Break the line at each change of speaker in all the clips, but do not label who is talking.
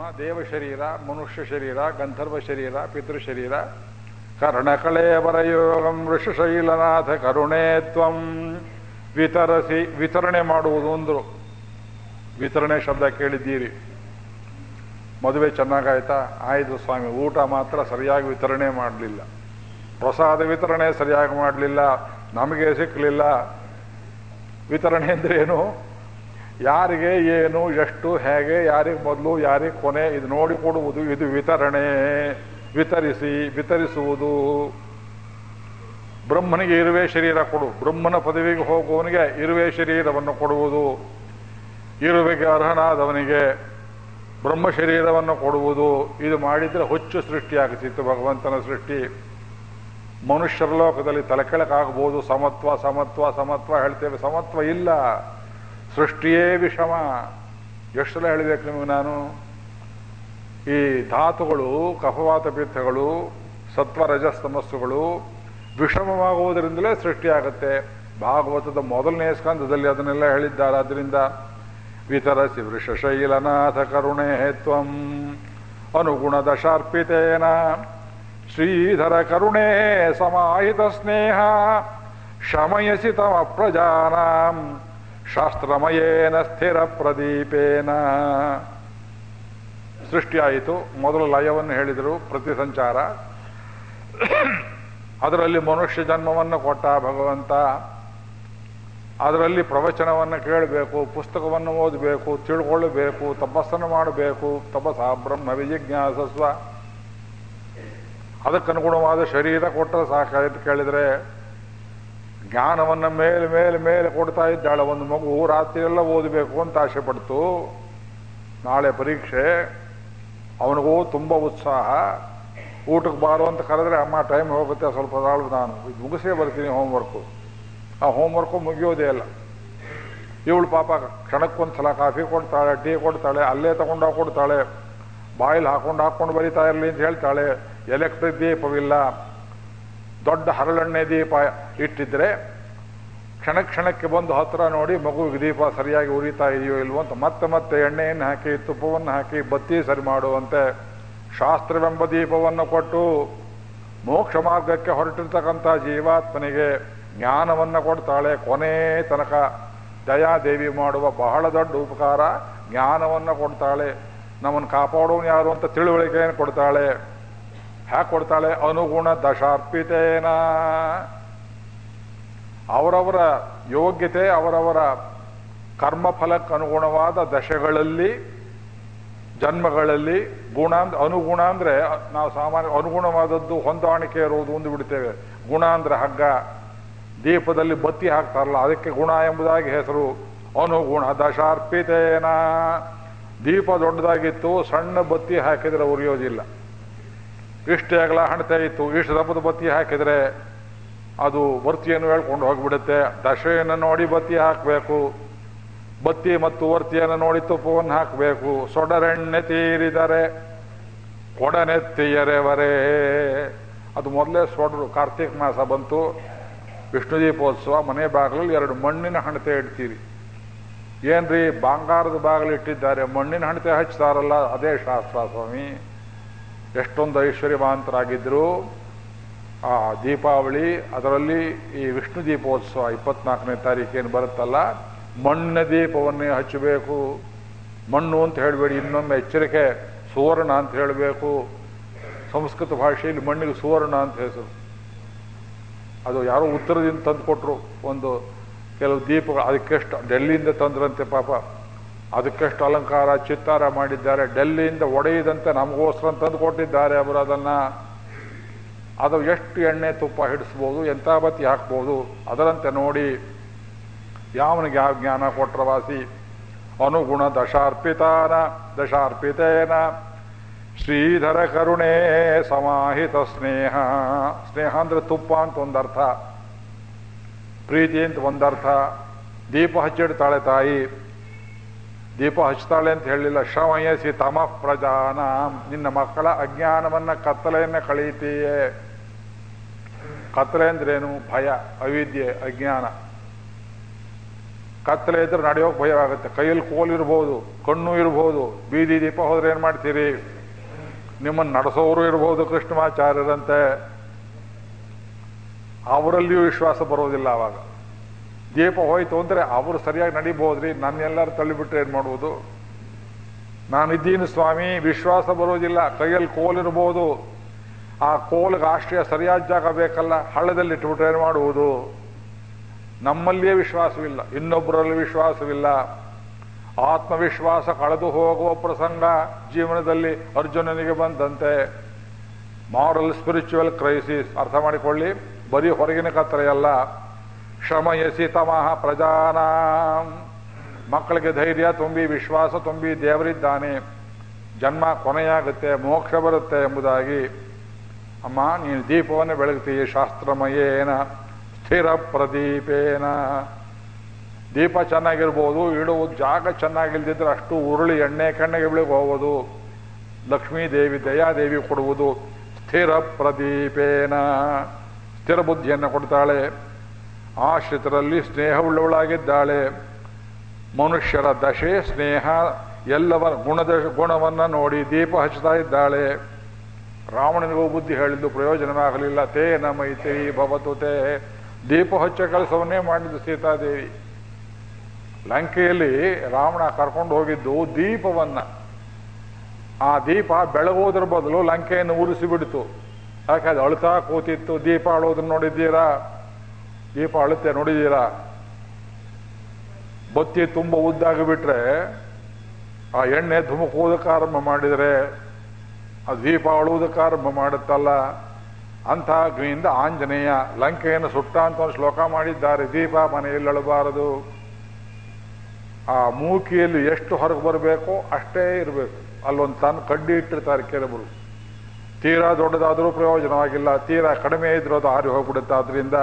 ದೇವ ಶರೀರ, ಮನುಷ್ಯ ಶರೀರ, ಗಂಧರ್ವ ಶರೀರ, ಪಿತೃ ಶರೀರ. ಕರ್ಣಕಳೇವರಯೋಗಂ ಋಷಶೈಲನಾಥ ಕರುಣೇ ತ್ವಂ. ವಿತರಸಿ, ವಿತರಣೆ ಮಾಡುವುದು ಅಂದರು. ವಿತರಣೆ ಶಬ್ದ ಕೇಳಿದ್ದೀರಿ. ಮದುವೆ ಚೆನ್ನಾಗಾಯ್ತಾ? ಆಯ್ದು ಸ್ವಾಮಿ, ಊಟ ಮಾತ್ರ ಸರಿಯಾಗಿ ವಿತರಣೆ ಮಾಡಲಿಲ್ಲ. ಪ್ರಸಾದ ವಿತರಣೆ ಸರಿಯಾಗಿ ಮಾಡಲಿಲ್ಲ. ನಮಗೆ ಸಿಕ್ಕಲಿಲ್ಲ ವಿತರಣೆ ಅಂದ್ರೇನು ಯಾರಿಗೆ ಏನು, ಎಷ್ಟು, ಹೇಗೆ, ಯಾರಿಗೆ ಮೊದಲು, ಯಾರಿಗೆ ಕೊನೆ, ಇದು ನೋಡಿ ಕೊಡುವುದು, ಇದು ವಿತರಣೆ. ವಿತರಿಸಿ, ವಿತರಿಸುವುದು. ಬ್ರಹ್ಮನಿಗೆ ಇರುವೆ ಶರೀರ ಕೊಡು. ಬ್ರಹ್ಮನ ಪದವಿಗೆ ಹೋಗುವವನಿಗೆ ಇರುವೆ ಶರೀರವನ್ನು ಕೊಡುವುದು. ಇರುವೆಗೆ ಅರ್ಹನಾದವನಿಗೆ ಬ್ರಹ್ಮ ಶರೀರವನ್ನು ಕೊಡುವುದು. ಇದು ಮಾಡಿದರೆ ಹುಚ್ಚು ಸೃಷ್ಟಿಯಾಗುತ್ತಿತ್ತು ಭಗವಂತನ ಸೃಷ್ಟಿ. ಮನುಷ್ಯರ ಲೋಕದಲ್ಲಿ ತಲೆಕೆಳಕಾಗಬಹುದು ಸಮತ್ವ ಸಮತ್ವ ಸಮತ್ವ ಹೇಳ್ತೇವೆ. ಸಮತ್ವ ಇಲ್ಲ. ಸೃಷ್ಟಿಯೇ ವಿಷಮ. ಎಷ್ಟು ಹೇಳಬೇಕು ನಿಮಗೆ ನಾನು? ಈ ಧಾತುಗಳು, ಕಫವಾತ ಪಿತ್ತಗಳು ಸತ್ವ ರಜಸ್ತಮಸ್ಸುಗಳು ವಿಷಮವಾಗುವುದರಿಂದಲೇ ಸೃಷ್ಟಿಯಾಗತ್ತೆ. ಭಾಗವತದ ಮೊದಲನೇ ಸ್ಕಂದದಲ್ಲಿ ಅದನ್ನೆಲ್ಲ ಹೇಳಿದ್ದಾರೆ. ಅದರಿಂದ ವಿತರಸಿ ವೃಷಶೈಲನಾಥ ಕರುಣೆ ತ್ವಂ ಅನುಗುಣ ದಶಾರ್ಪಿತೇನ. ಶ್ರೀಧರ ಕರುಣೆ ಸಮಾಹಿತ ಸ್ನೇಹ ಶಮಯಸಿ ತಮ ಪ್ರಜಾನಾಂ. ಶಾಸ್ತ್ರಮಯೇನ ಸ್ಥಿರ ಪ್ರದೀಪೇನ. ಸೃಷ್ಟಿಯಾಯಿತು. ಮೊದಲು ಲಯವನ್ನು ಹೇಳಿದರು ಪ್ರತಿ ಸಂಚಾರ ಅದರಲ್ಲಿ ಮನುಷ್ಯ ಜನ್ಮವನ್ನು ಕೊಟ್ಟ ಭಗವಂತ. ಅದರಲ್ಲಿ ಪ್ರವಚನವನ್ನು ಕೇಳಬೇಕು, ಪುಸ್ತಕವನ್ನು ಓದಬೇಕು, ತಿಳ್ಕೊಳ್ಳಬೇಕು, ತಪಸ್ಸನ್ನು ಮಾಡಬೇಕು. ತಪಸ್ಸ ಬ್ರಹ್ಮ ವಿಜಿಜ್ಞಾಸಸ್ವ ಅದಕ್ಕನುಗುಣವಾದ ಶರೀರ ಕೊಟ್ಟರೆ ಸಾಕಾಯ್ತು ಕೇಳಿದರೆ ಜ್ಞಾನವನ್ನು ಮೇಲೆ ಮೇಲೆ ಮೇಲೆ ಕೊಡ್ತಾ ಇದ್ದಾಳೆ. ಒಂದು ಮಗು ರಾತ್ರಿಯೆಲ್ಲ ಓದಬೇಕು ಅಂತ ಆಸೆ ಪಡ್ತು. ನಾಳೆ ಪರೀಕ್ಷೆ. ಅವನಿಗೂ ತುಂಬ ಉತ್ಸಾಹ. ಊಟಕ್ಕೆ ಬಾರು ಅಂತ ಕರೆದ್ರೆ, ಅಮ್ಮ ಟೈಮ್ ಹೋಗುತ್ತೆ, ಸ್ವಲ್ಪ ನಾಳು ನಾನು. ಇದು ಮುಗಿಸೇ ಬರ್ತೀನಿ ಹೋಮ್ವರ್ಕು ಆ ಹೋಮ್ವರ್ಕು ಮುಗಿಯೋದೇ ಇಲ್ಲ. ಇವಳು ಪಾಪ ಕ್ಷಣಕ್ಕೊಂದು ಸಲ ಕಾಫಿ ಕೊಡ್ತಾಳೆ, ಟೀ ಕೊಡ್ತಾಳೆ, ಅಲ್ಲೇ ತಗೊಂಡೋಗಿ ಕೊಡ್ತಾಳೆ. ಬಾಯಿಲ್ ಹಾಕೊಂಡು ಹಾಕ್ಕೊಂಡು ಬರಿತಾ ಇರಲಿ ಅಂತ ಹೇಳ್ತಾಳೆ. ಎಲೆಕ್ಟ್ರಿಕ್ ದೀಪವಿಲ್ಲ. ದೊಡ್ಡ ಹರಳೆಣ್ಣೆ ದೀಪ ಇಟ್ಟಿದ್ರೆ ಕ್ಷಣ ಕ್ಷಣಕ್ಕೆ ಬಂದು ಹತ್ರ ನೋಡಿ ಮಗುವಿಗೆ ದೀಪ ಸರಿಯಾಗಿ ಉರಿತಾ ಇದೆಯೋ ಇಲ್ವೋ ಅಂತ ಮತ್ತೆ ಮತ್ತೆ ಎಣ್ಣೆಯನ್ನು ಹಾಕಿ, ತುಪ್ಪವನ್ನು ಹಾಕಿ, ಬತ್ತಿ ಸರಿ ಮಾಡುವಂತೆ ಶಾಸ್ತ್ರವೆಂಬ ದೀಪವನ್ನು ಕೊಟ್ಟು ಮೋಕ್ಷ ಮಾರ್ಗಕ್ಕೆ ಹೊರಟಿರ್ತಕ್ಕಂಥ ಜೀವಾತ್ಮನಿಗೆ ಜ್ಞಾನವನ್ನು ಕೊಡ್ತಾಳೆ. ಕೊನೆ ತನಕ ದಯಾದೇವಿ ಮಾಡುವ ಬಹಳ ದೊಡ್ಡ ಉಪಕಾರ ಜ್ಞಾನವನ್ನು ಕೊಡ್ತಾಳೆ. ನಮ್ಮನ್ನು ಕಾಪಾಡೋನು ಯಾರು ಅಂತ ತಿಳುವಳಿಕೆಯನ್ನು ಕೊಡ್ತಾಳೆ. ಹ್ಯಾಕೆ ಕೊಡ್ತಾಳೆ, ಅನುಗುಣ ದಶಾರ್ಪಿತೇನ. ಅವರವರ ಯೋಗ್ಯತೆ, ಅವರವರ ಕರ್ಮಫಲಕ್ಕೆ ಅನುಗುಣವಾದ ದಶೆಗಳಲ್ಲಿ, ಜನ್ಮಗಳಲ್ಲಿ ಗುಣ ಅನುಗುಣ ಅಂದ್ರೆ, ನಾವು ಸಾಮಾನ್ಯ, ಅನುಗುಣವಾದದ್ದು ಹೊಂದಾಣಿಕೆ ಇರುವುದು ಒಂದು ಬಿಡ್ತೇವೆ. ಗುಣ ಅಂದ್ರೆ ಹಗ್ಗ. ದೀಪದಲ್ಲಿ ಬತ್ತಿ ಹಾಕ್ತಾರಲ್ಲ, ಅದಕ್ಕೆ ಗುಣ ಎಂಬುದಾಗಿ ಹೆಸರು. ಅನುಗುಣ ದಶಾರ್ಪಿತೇನ. ದೀಪ ದೊಡ್ಡದಾಗಿತ್ತು, ಸಣ್ಣ ಬತ್ತಿ ಹಾಕಿದ್ರೆ ಉರಿಯೋದಿಲ್ಲ. ಇಷ್ಟೇ ಅಗಲ ಹಣತೆ ಇತ್ತು ಇಷ್ಟು ದಪ್ಪದ ಬತ್ತಿ ಹಾಕಿದರೆ ಅದು ವರ್ತಿಯನ್ನು ಹೇಳ್ಕೊಂಡು ಹೋಗಿಬಿಡುತ್ತೆ. ದಶೆಯನ್ನು ನೋಡಿ ಬತ್ತಿ ಹಾಕಬೇಕು. ಬತ್ತಿ ಮತ್ತು ವರ್ತಿಯನ್ನು ನೋಡಿ ತುಪ್ಪವನ್ನು ಹಾಕಬೇಕು. ಸೊಡರೆಣ್ಣೆ ತೀರಿದರೆ ಕೊಡನೆತ್ತಿಯರೆವರೇ ಅದು ಮೊದಲೇ ಸೊಡರು, ಕಾರ್ತಿಕ್ ಮಾಸ ಬಂತು. ವಿಷ್ಣು ದೀಪೋತ್ಸವ, ಮನೆ ಬಾಗಿಲಲ್ಲಿ ಎರಡು ಮಣ್ಣಿನ ಹಣತೆ ಇಡ್ತೀರಿ. ಏನ್ರಿ, ಬಂಗಾರದ ಬಾಗಿಲು ಇಟ್ಟಿದ್ದಾರೆ, ಮಣ್ಣಿನ ಹಣತೆ ಹಚ್ತಾರಲ್ಲ, ಅದೇ ಶಾಸ್ತ್ರ ಸ್ವಾಮಿ. ಎಷ್ಟೊಂದು ಐಶ್ವರ್ಯವಾಂತರಾಗಿದ್ದರು ಆ ದೀಪಾವಳಿ, ಅದರಲ್ಲಿ ಈ ವಿಷ್ಣು ದೀಪೋತ್ಸವ ಇಪ್ಪತ್ನಾಲ್ಕನೇ ತಾರೀಕೇನು ಬರುತ್ತಲ್ಲ ಮಣ್ಣಿನ ದೀಪವನ್ನೇ ಹಚ್ಚಬೇಕು. ಮಣ್ಣು ಅಂತ ಹೇಳಬೇಡಿ, ಇನ್ನೊಮ್ಮೆ ಎಚ್ಚರಿಕೆ, ಸುವರ್ಣ ಅಂತ ಹೇಳಬೇಕು. ಸಂಸ್ಕೃತ ಭಾಷೆಯಲ್ಲಿ ಮಣ್ಣಿಗೆ ಸುವರ್ಣ ಅಂತ ಹೆಸರು. ಅದು ಯಾರೋ ಉತ್ತರದಿಂದ ತಂದುಕೊಟ್ರು ಒಂದು ಕೆಲವು ದೀಪಗಳು, ಅದಕ್ಕೆಷ್ಟು, ಡೆಲ್ಲಿಯಿಂದ ತಂದ್ರಂತೆ ಪಾಪ. ಅದಕ್ಕೆಷ್ಟು ಅಲಂಕಾರ, ಚಿತ್ತಾರ ಮಾಡಿದ್ದಾರೆ. ಡೆಲ್ಲಿಯಿಂದ ಒಡೆಯದಂತೆ ನಮಗೋಸ್ಕರ ತಂದು ಕೊಟ್ಟಿದ್ದಾರೆ ಅವರು ಅದನ್ನು. ಅದು ಎಷ್ಟು ಎಣ್ಣೆ ತುಪ್ಪ ಹಿಡಿಸ್ಬೋದು ಎಂಥ ಬತ್ತಿ ಹಾಕ್ಬೋದು, ಅದರಂತೆ ನೋಡಿ. ಯಾವನಿಗೆ ಯಾವ ಜ್ಞಾನ ಕೊಟ್ರ ವಾಸಿ ಅನುಗುಣ ದಶಾರ್ಪಿತಾನ, ದಶಾರ್ಪಿತೇನ. ಶ್ರೀಧರ ಕರುಣೆ, ಸಮಾಹಿತ ಸ್ನೇಹ. ಸ್ನೇಹ ಅಂದ್ರೆ ತುಪ್ಪ ಅಂತ ಒಂದರ್ಥ. ಪ್ರೀತಿ ಅಂತ ಒಂದರ್ಥ. ದೀಪ ಹಚ್ಚಿಡ್ತಾಳೆ ತಾಯಿ. ದೀಪ ಹಚ್ತಾಳೆ ಅಂತ ಹೇಳಲಿಲ್ಲ ಶ್ರವಯಸಿ ತಮ ಪ್ರಜಾನ. ನಿನ್ನ ಮಕ್ಕಳ ಅಜ್ಞಾನವನ್ನ ಕತ್ತಲೆಯನ್ನ ಕಳೀತೀಯೇ ಕತ್ತಲೆ ಅಂದ್ರೇನು? ಭಯ, ಅವಿದ್ಯೆ, ಅಜ್ಞಾನ. ಕತ್ತಲೆ ಇದ್ರೆ ನಡೆಯೋಕೆ ಭಯವಾಗುತ್ತೆ. ಕೈಯಲ್ಲಿ ಕೋಲ್ ಇರ್ಬೋದು, ಕಣ್ಣು ಇರ್ಬೋದು. ಬೀದಿ ದೀಪ ಹೋದ್ರೆ ಏನ್ ಮಾಡ್ತೀರಿ? ನಿಮ್ಮನ್ನು ನಡೆಸೋರು ಇರ್ಬೋದು ಕೃಷ್ಣಮಾಚಾರ್ಯರಂತೆ. ಅವರಲ್ಲಿಯೂ ವಿಶ್ವಾಸ ಬರೋದಿಲ್ಲ ಅವಾಗ. ದೀಪ ಹೋಯ್ತು ಅಂದ್ರೆ ಅವರು ಸರಿಯಾಗಿ ನಡಿಬೋದ್ರಿ ನನ್ನೆಲ್ಲರೂ ತಳ್ಳಿಬಿಟ್ರೆ ಏನು ಮಾಡುವುದು? ನಾನಿದ್ದೀನಿ ಸ್ವಾಮಿ, ವಿಶ್ವಾಸ ಬರೋದಿಲ್ಲ, ಕೈಯಲ್ಲಿ ಕೋಲಿರ್ಬೋದು ಆ ಕೋಲ್ಗೆ ಆಶ್ರಯ ಸರಿಯಾದ ಜಾಗ ಬೇಕಲ್ಲ, ಹಳ್ಳದಲ್ಲಿ ಇಟ್ಬಿಟ್ರೆ ಏನು ಮಾಡುವುದು? ನಮ್ಮಲ್ಲಿಯೇ ವಿಶ್ವಾಸವಿಲ್ಲ ಇನ್ನೊಬ್ಬರಲ್ಲಿ ವಿಶ್ವಾಸವಿಲ್ಲ. ಆತ್ಮವಿಶ್ವಾಸ ಕಳೆದು ಹೋಗುವ ಪ್ರಸಂಗ ಜೀವನದಲ್ಲಿ ಅರ್ಜುನನಿಗೆ ಬಂದಂತೆ. ಮಾರಲ್ ಸ್ಪಿರಿಚುವಲ್ ಕ್ರೈಸಿಸ್ ಅರ್ಥ ಮಾಡಿಕೊಳ್ಳಿ. ಬರೀ ಹೊರಗಿನ ಕತ್ತಲೆಯಲ್ಲ ಶ್ರಮಯಸಿ ತಮಃ ಪ್ರಜಾನ. ಮಕ್ಕಳಿಗೆ ಧೈರ್ಯ ತುಂಬಿ ವಿಶ್ವಾಸ ತುಂಬಿ ದೇವರಿದ್ದಾನೆ. ಜನ್ಮ ಕೊನೆಯಾಗುತ್ತೆ, ಮೋಕ್ಷ ಬರುತ್ತೆ ಎಂಬುದಾಗಿ. ಅಮ್ಮ, ನೀನು ದೀಪವನ್ನು ಬೆಳಗ್ತೀಯ ಶಾಸ್ತ್ರಮಯೇನ, ಸ್ಥಿರ ಪ್ರದೀಪೇನ. ದೀಪ ಚೆನ್ನಾಗಿರ್ಬೋದು, ಇಡುವುದು ಜಾಗ ಚೆನ್ನಾಗಿಲ್ದಿದ್ರೆ ಅಷ್ಟು ಉರುಳಿ ಎಣ್ಣೆ ಕಣ್ಣಿಗೆ ಬೆಳಗ್ಗೆ ಹೋಗೋದು. ಲಕ್ಷ್ಮೀ ದೇವಿ ದಯಾದೇವಿ ಕೊಡುವುದು ಸ್ಥಿರ ಪ್ರದೀಪೇನ. ಸ್ಥಿರ ಬುದ್ಧಿಯನ್ನು ಕೊಡ್ತಾಳೆ. ಆಶ್ರಿತರಲ್ಲಿ ಸ್ನೇಹವುಳ್ಳವಳಾಗಿದ್ದಾಳೆ. ಮನುಷ್ಯರ ದಶೆ, ಸ್ನೇಹ, ಎಲ್ಲವರ ಗುಣದ ಗುಣವನ್ನ ನೋಡಿ ದೀಪ ಹಚ್ಚುತ್ತಾ ಇದ್ದಾಳೆ. ರಾವಣನಿಗೂ ಬುದ್ಧಿ ಹೇಳಿದ್ದು ಪ್ರಯೋಜನವಾಗಲಿಲ್ಲ. ತೇ ನ ಮೈತ್ರಿ ಭವತು ತೇ. ದೀಪ ಹಚ್ಚ ಕೆಲಸವನ್ನೇ ಮಾಡಿದ್ದು ಸೀತಾದೇವಿ. ಲಂಕೆಯಲ್ಲಿ ರಾವಣ ಕರ್ಕೊಂಡು ಹೋಗಿದ್ದು ದೀಪವನ್ನ. ಆ ದೀಪ ಬೆಳಗೋದ್ರ ಬದಲು ಲಂಕೆಯನ್ನು ಉರಿಸಿಬಿಡ್ತು. ಯಾಕೆ ಅದು ಅಳ್ತಾ ಕೂತಿತ್ತು? ದೀಪ ಅಳೋದನ್ನ ನೋಡಿದ್ದೀರಾ? ದೀಪ ಅಳುತ್ತೆ ನೋಡಿದ್ದೀರಾ ಬತ್ತಿ ತುಂಬ ಉದ್ದಾಗಿ ಬಿಟ್ರೆ ಆ ಎಣ್ಣೆ ಧುಮುಕುವುದಕ್ಕೆ ಆರಂಭ ಮಾಡಿದರೆ, ಆ ದೀಪ ಅಳುವುದಕ್ಕೆ ಆರಂಭ ಮಾಡುತ್ತಲ್ಲ? ಅಂಥ ಅಗ್ನಿಯಿಂದ ಆಂಜನೇಯ ಲಂಕೆಯನ್ನು ಸುಟ್ಟ ಅಂತ ಒಂದು ಶ್ಲೋಕ ಮಾಡಿದ್ದಾರೆ. ದೀಪ ಮನೆಯಲ್ಲಿ ಅಳಬಾರದು. ಆ ಮೂಕಿಯಲ್ಲಿ ಎಷ್ಟು ಹೊರಗೆ ಬರಬೇಕೋ ಅಷ್ಟೇ ಇರಬೇಕು. ಅಲ್ಲೊಂದು ತನ್ನ ಕಡ್ಡಿ ಇಟ್ಟಿರ್ತಾರೆ ಕೆಲವರು. ತೀರಾ ದೊಡ್ಡದಾದರೂ ಪ್ರಯೋಜನವಾಗಿಲ್ಲ. ತೀರಾ ಕಡಿಮೆ ಇದ್ರೂ ಅದು ಹಾರಿ ಹೋಗ್ಬಿಡುತ್ತೆ. ಆದ್ರಿಂದ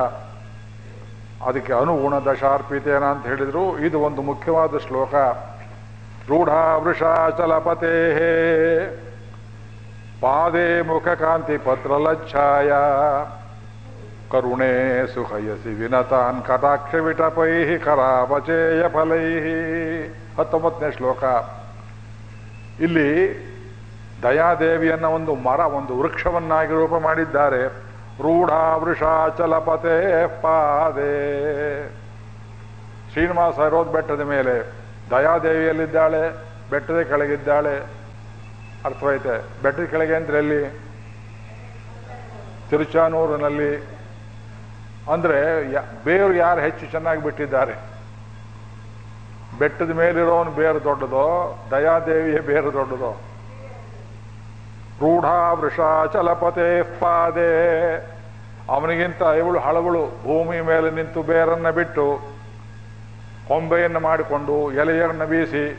ಅದಕ್ಕೆ ಅನುಗುಣ ದಶಾರ್ಪಿತೇನ ಅಂತ ಹೇಳಿದರು. ಇದು ಒಂದು ಮುಖ್ಯವಾದ ಶ್ಲೋಕ. ರೂಢ ವೃಷಾಚಲಪತೆ ಪಾದೇ ಮುಖ ಕಾಂತಿ ಪತ್ರಲಚ್ಛಾಯ ಕರುಣೆ ಸುಖಯಸಿ ವಿನತಾನ್ ಕಟಾಕ್ಷ ವಿಟಪೈ ಕರಾಪಚೇಯ ಫಲೈ ಹತ್ತೊಂಬತ್ತನೇ ಶ್ಲೋಕ. ಇಲ್ಲಿ ದಯಾದೇವಿಯನ್ನ ಒಂದು ಮರ, ಒಂದು ವೃಕ್ಷವನ್ನಾಗಿ ರೂಪ ಮಾಡಿದ್ದಾರೆ. ರೂಢ ವೃಷಾಚಲಪತೆ ಪಾದೆ. ಶ್ರೀನಿವಾಸ ಇರೋದು ಬೆಟ್ಟದ ಮೇಲೆ. ದಯಾದೇವಿಯಲ್ಲಿದ್ದಾಳೆ, ಬೆಟ್ಟದ ಕೆಳಗಿದ್ದಾಳೆ. ಅರ್ಥವೈತೆ ಬೆಟ್ಟದ ಕೆಳಗೆ ಅಂದ್ರೆ ಎಲ್ಲಿ? ತಿರುಚಾನೂರಿನಲ್ಲಿ. ಅಂದ್ರೆ ಬೇರು ಯಾರು ಹೆಚ್ಚು ಚೆನ್ನಾಗಿ ಬಿಟ್ಟಿದ್ದಾರೆ? ಬೆಟ್ಟದ ಮೇಲಿರೋನು ಬೇರು ದೊಡ್ಡದೋ, ದಯಾದೇವಿಯ ಬೇರು ದೊಡ್ಡದೋ? ವೃಷಾಚಲಪತೆ ಪಾದೆ. ಅವನಿಗಿಂತ ಇವಳು ಹಳವಳು, ಭೂಮಿ ಮೇಲೆ ನಿಂತು ಬೇರನ್ನ ಬಿಟ್ಟು ಕೊಂಬೆಯನ್ನು ಮಾಡಿಕೊಂಡು ಎಲೆಯನ್ನು ಬೀಸಿ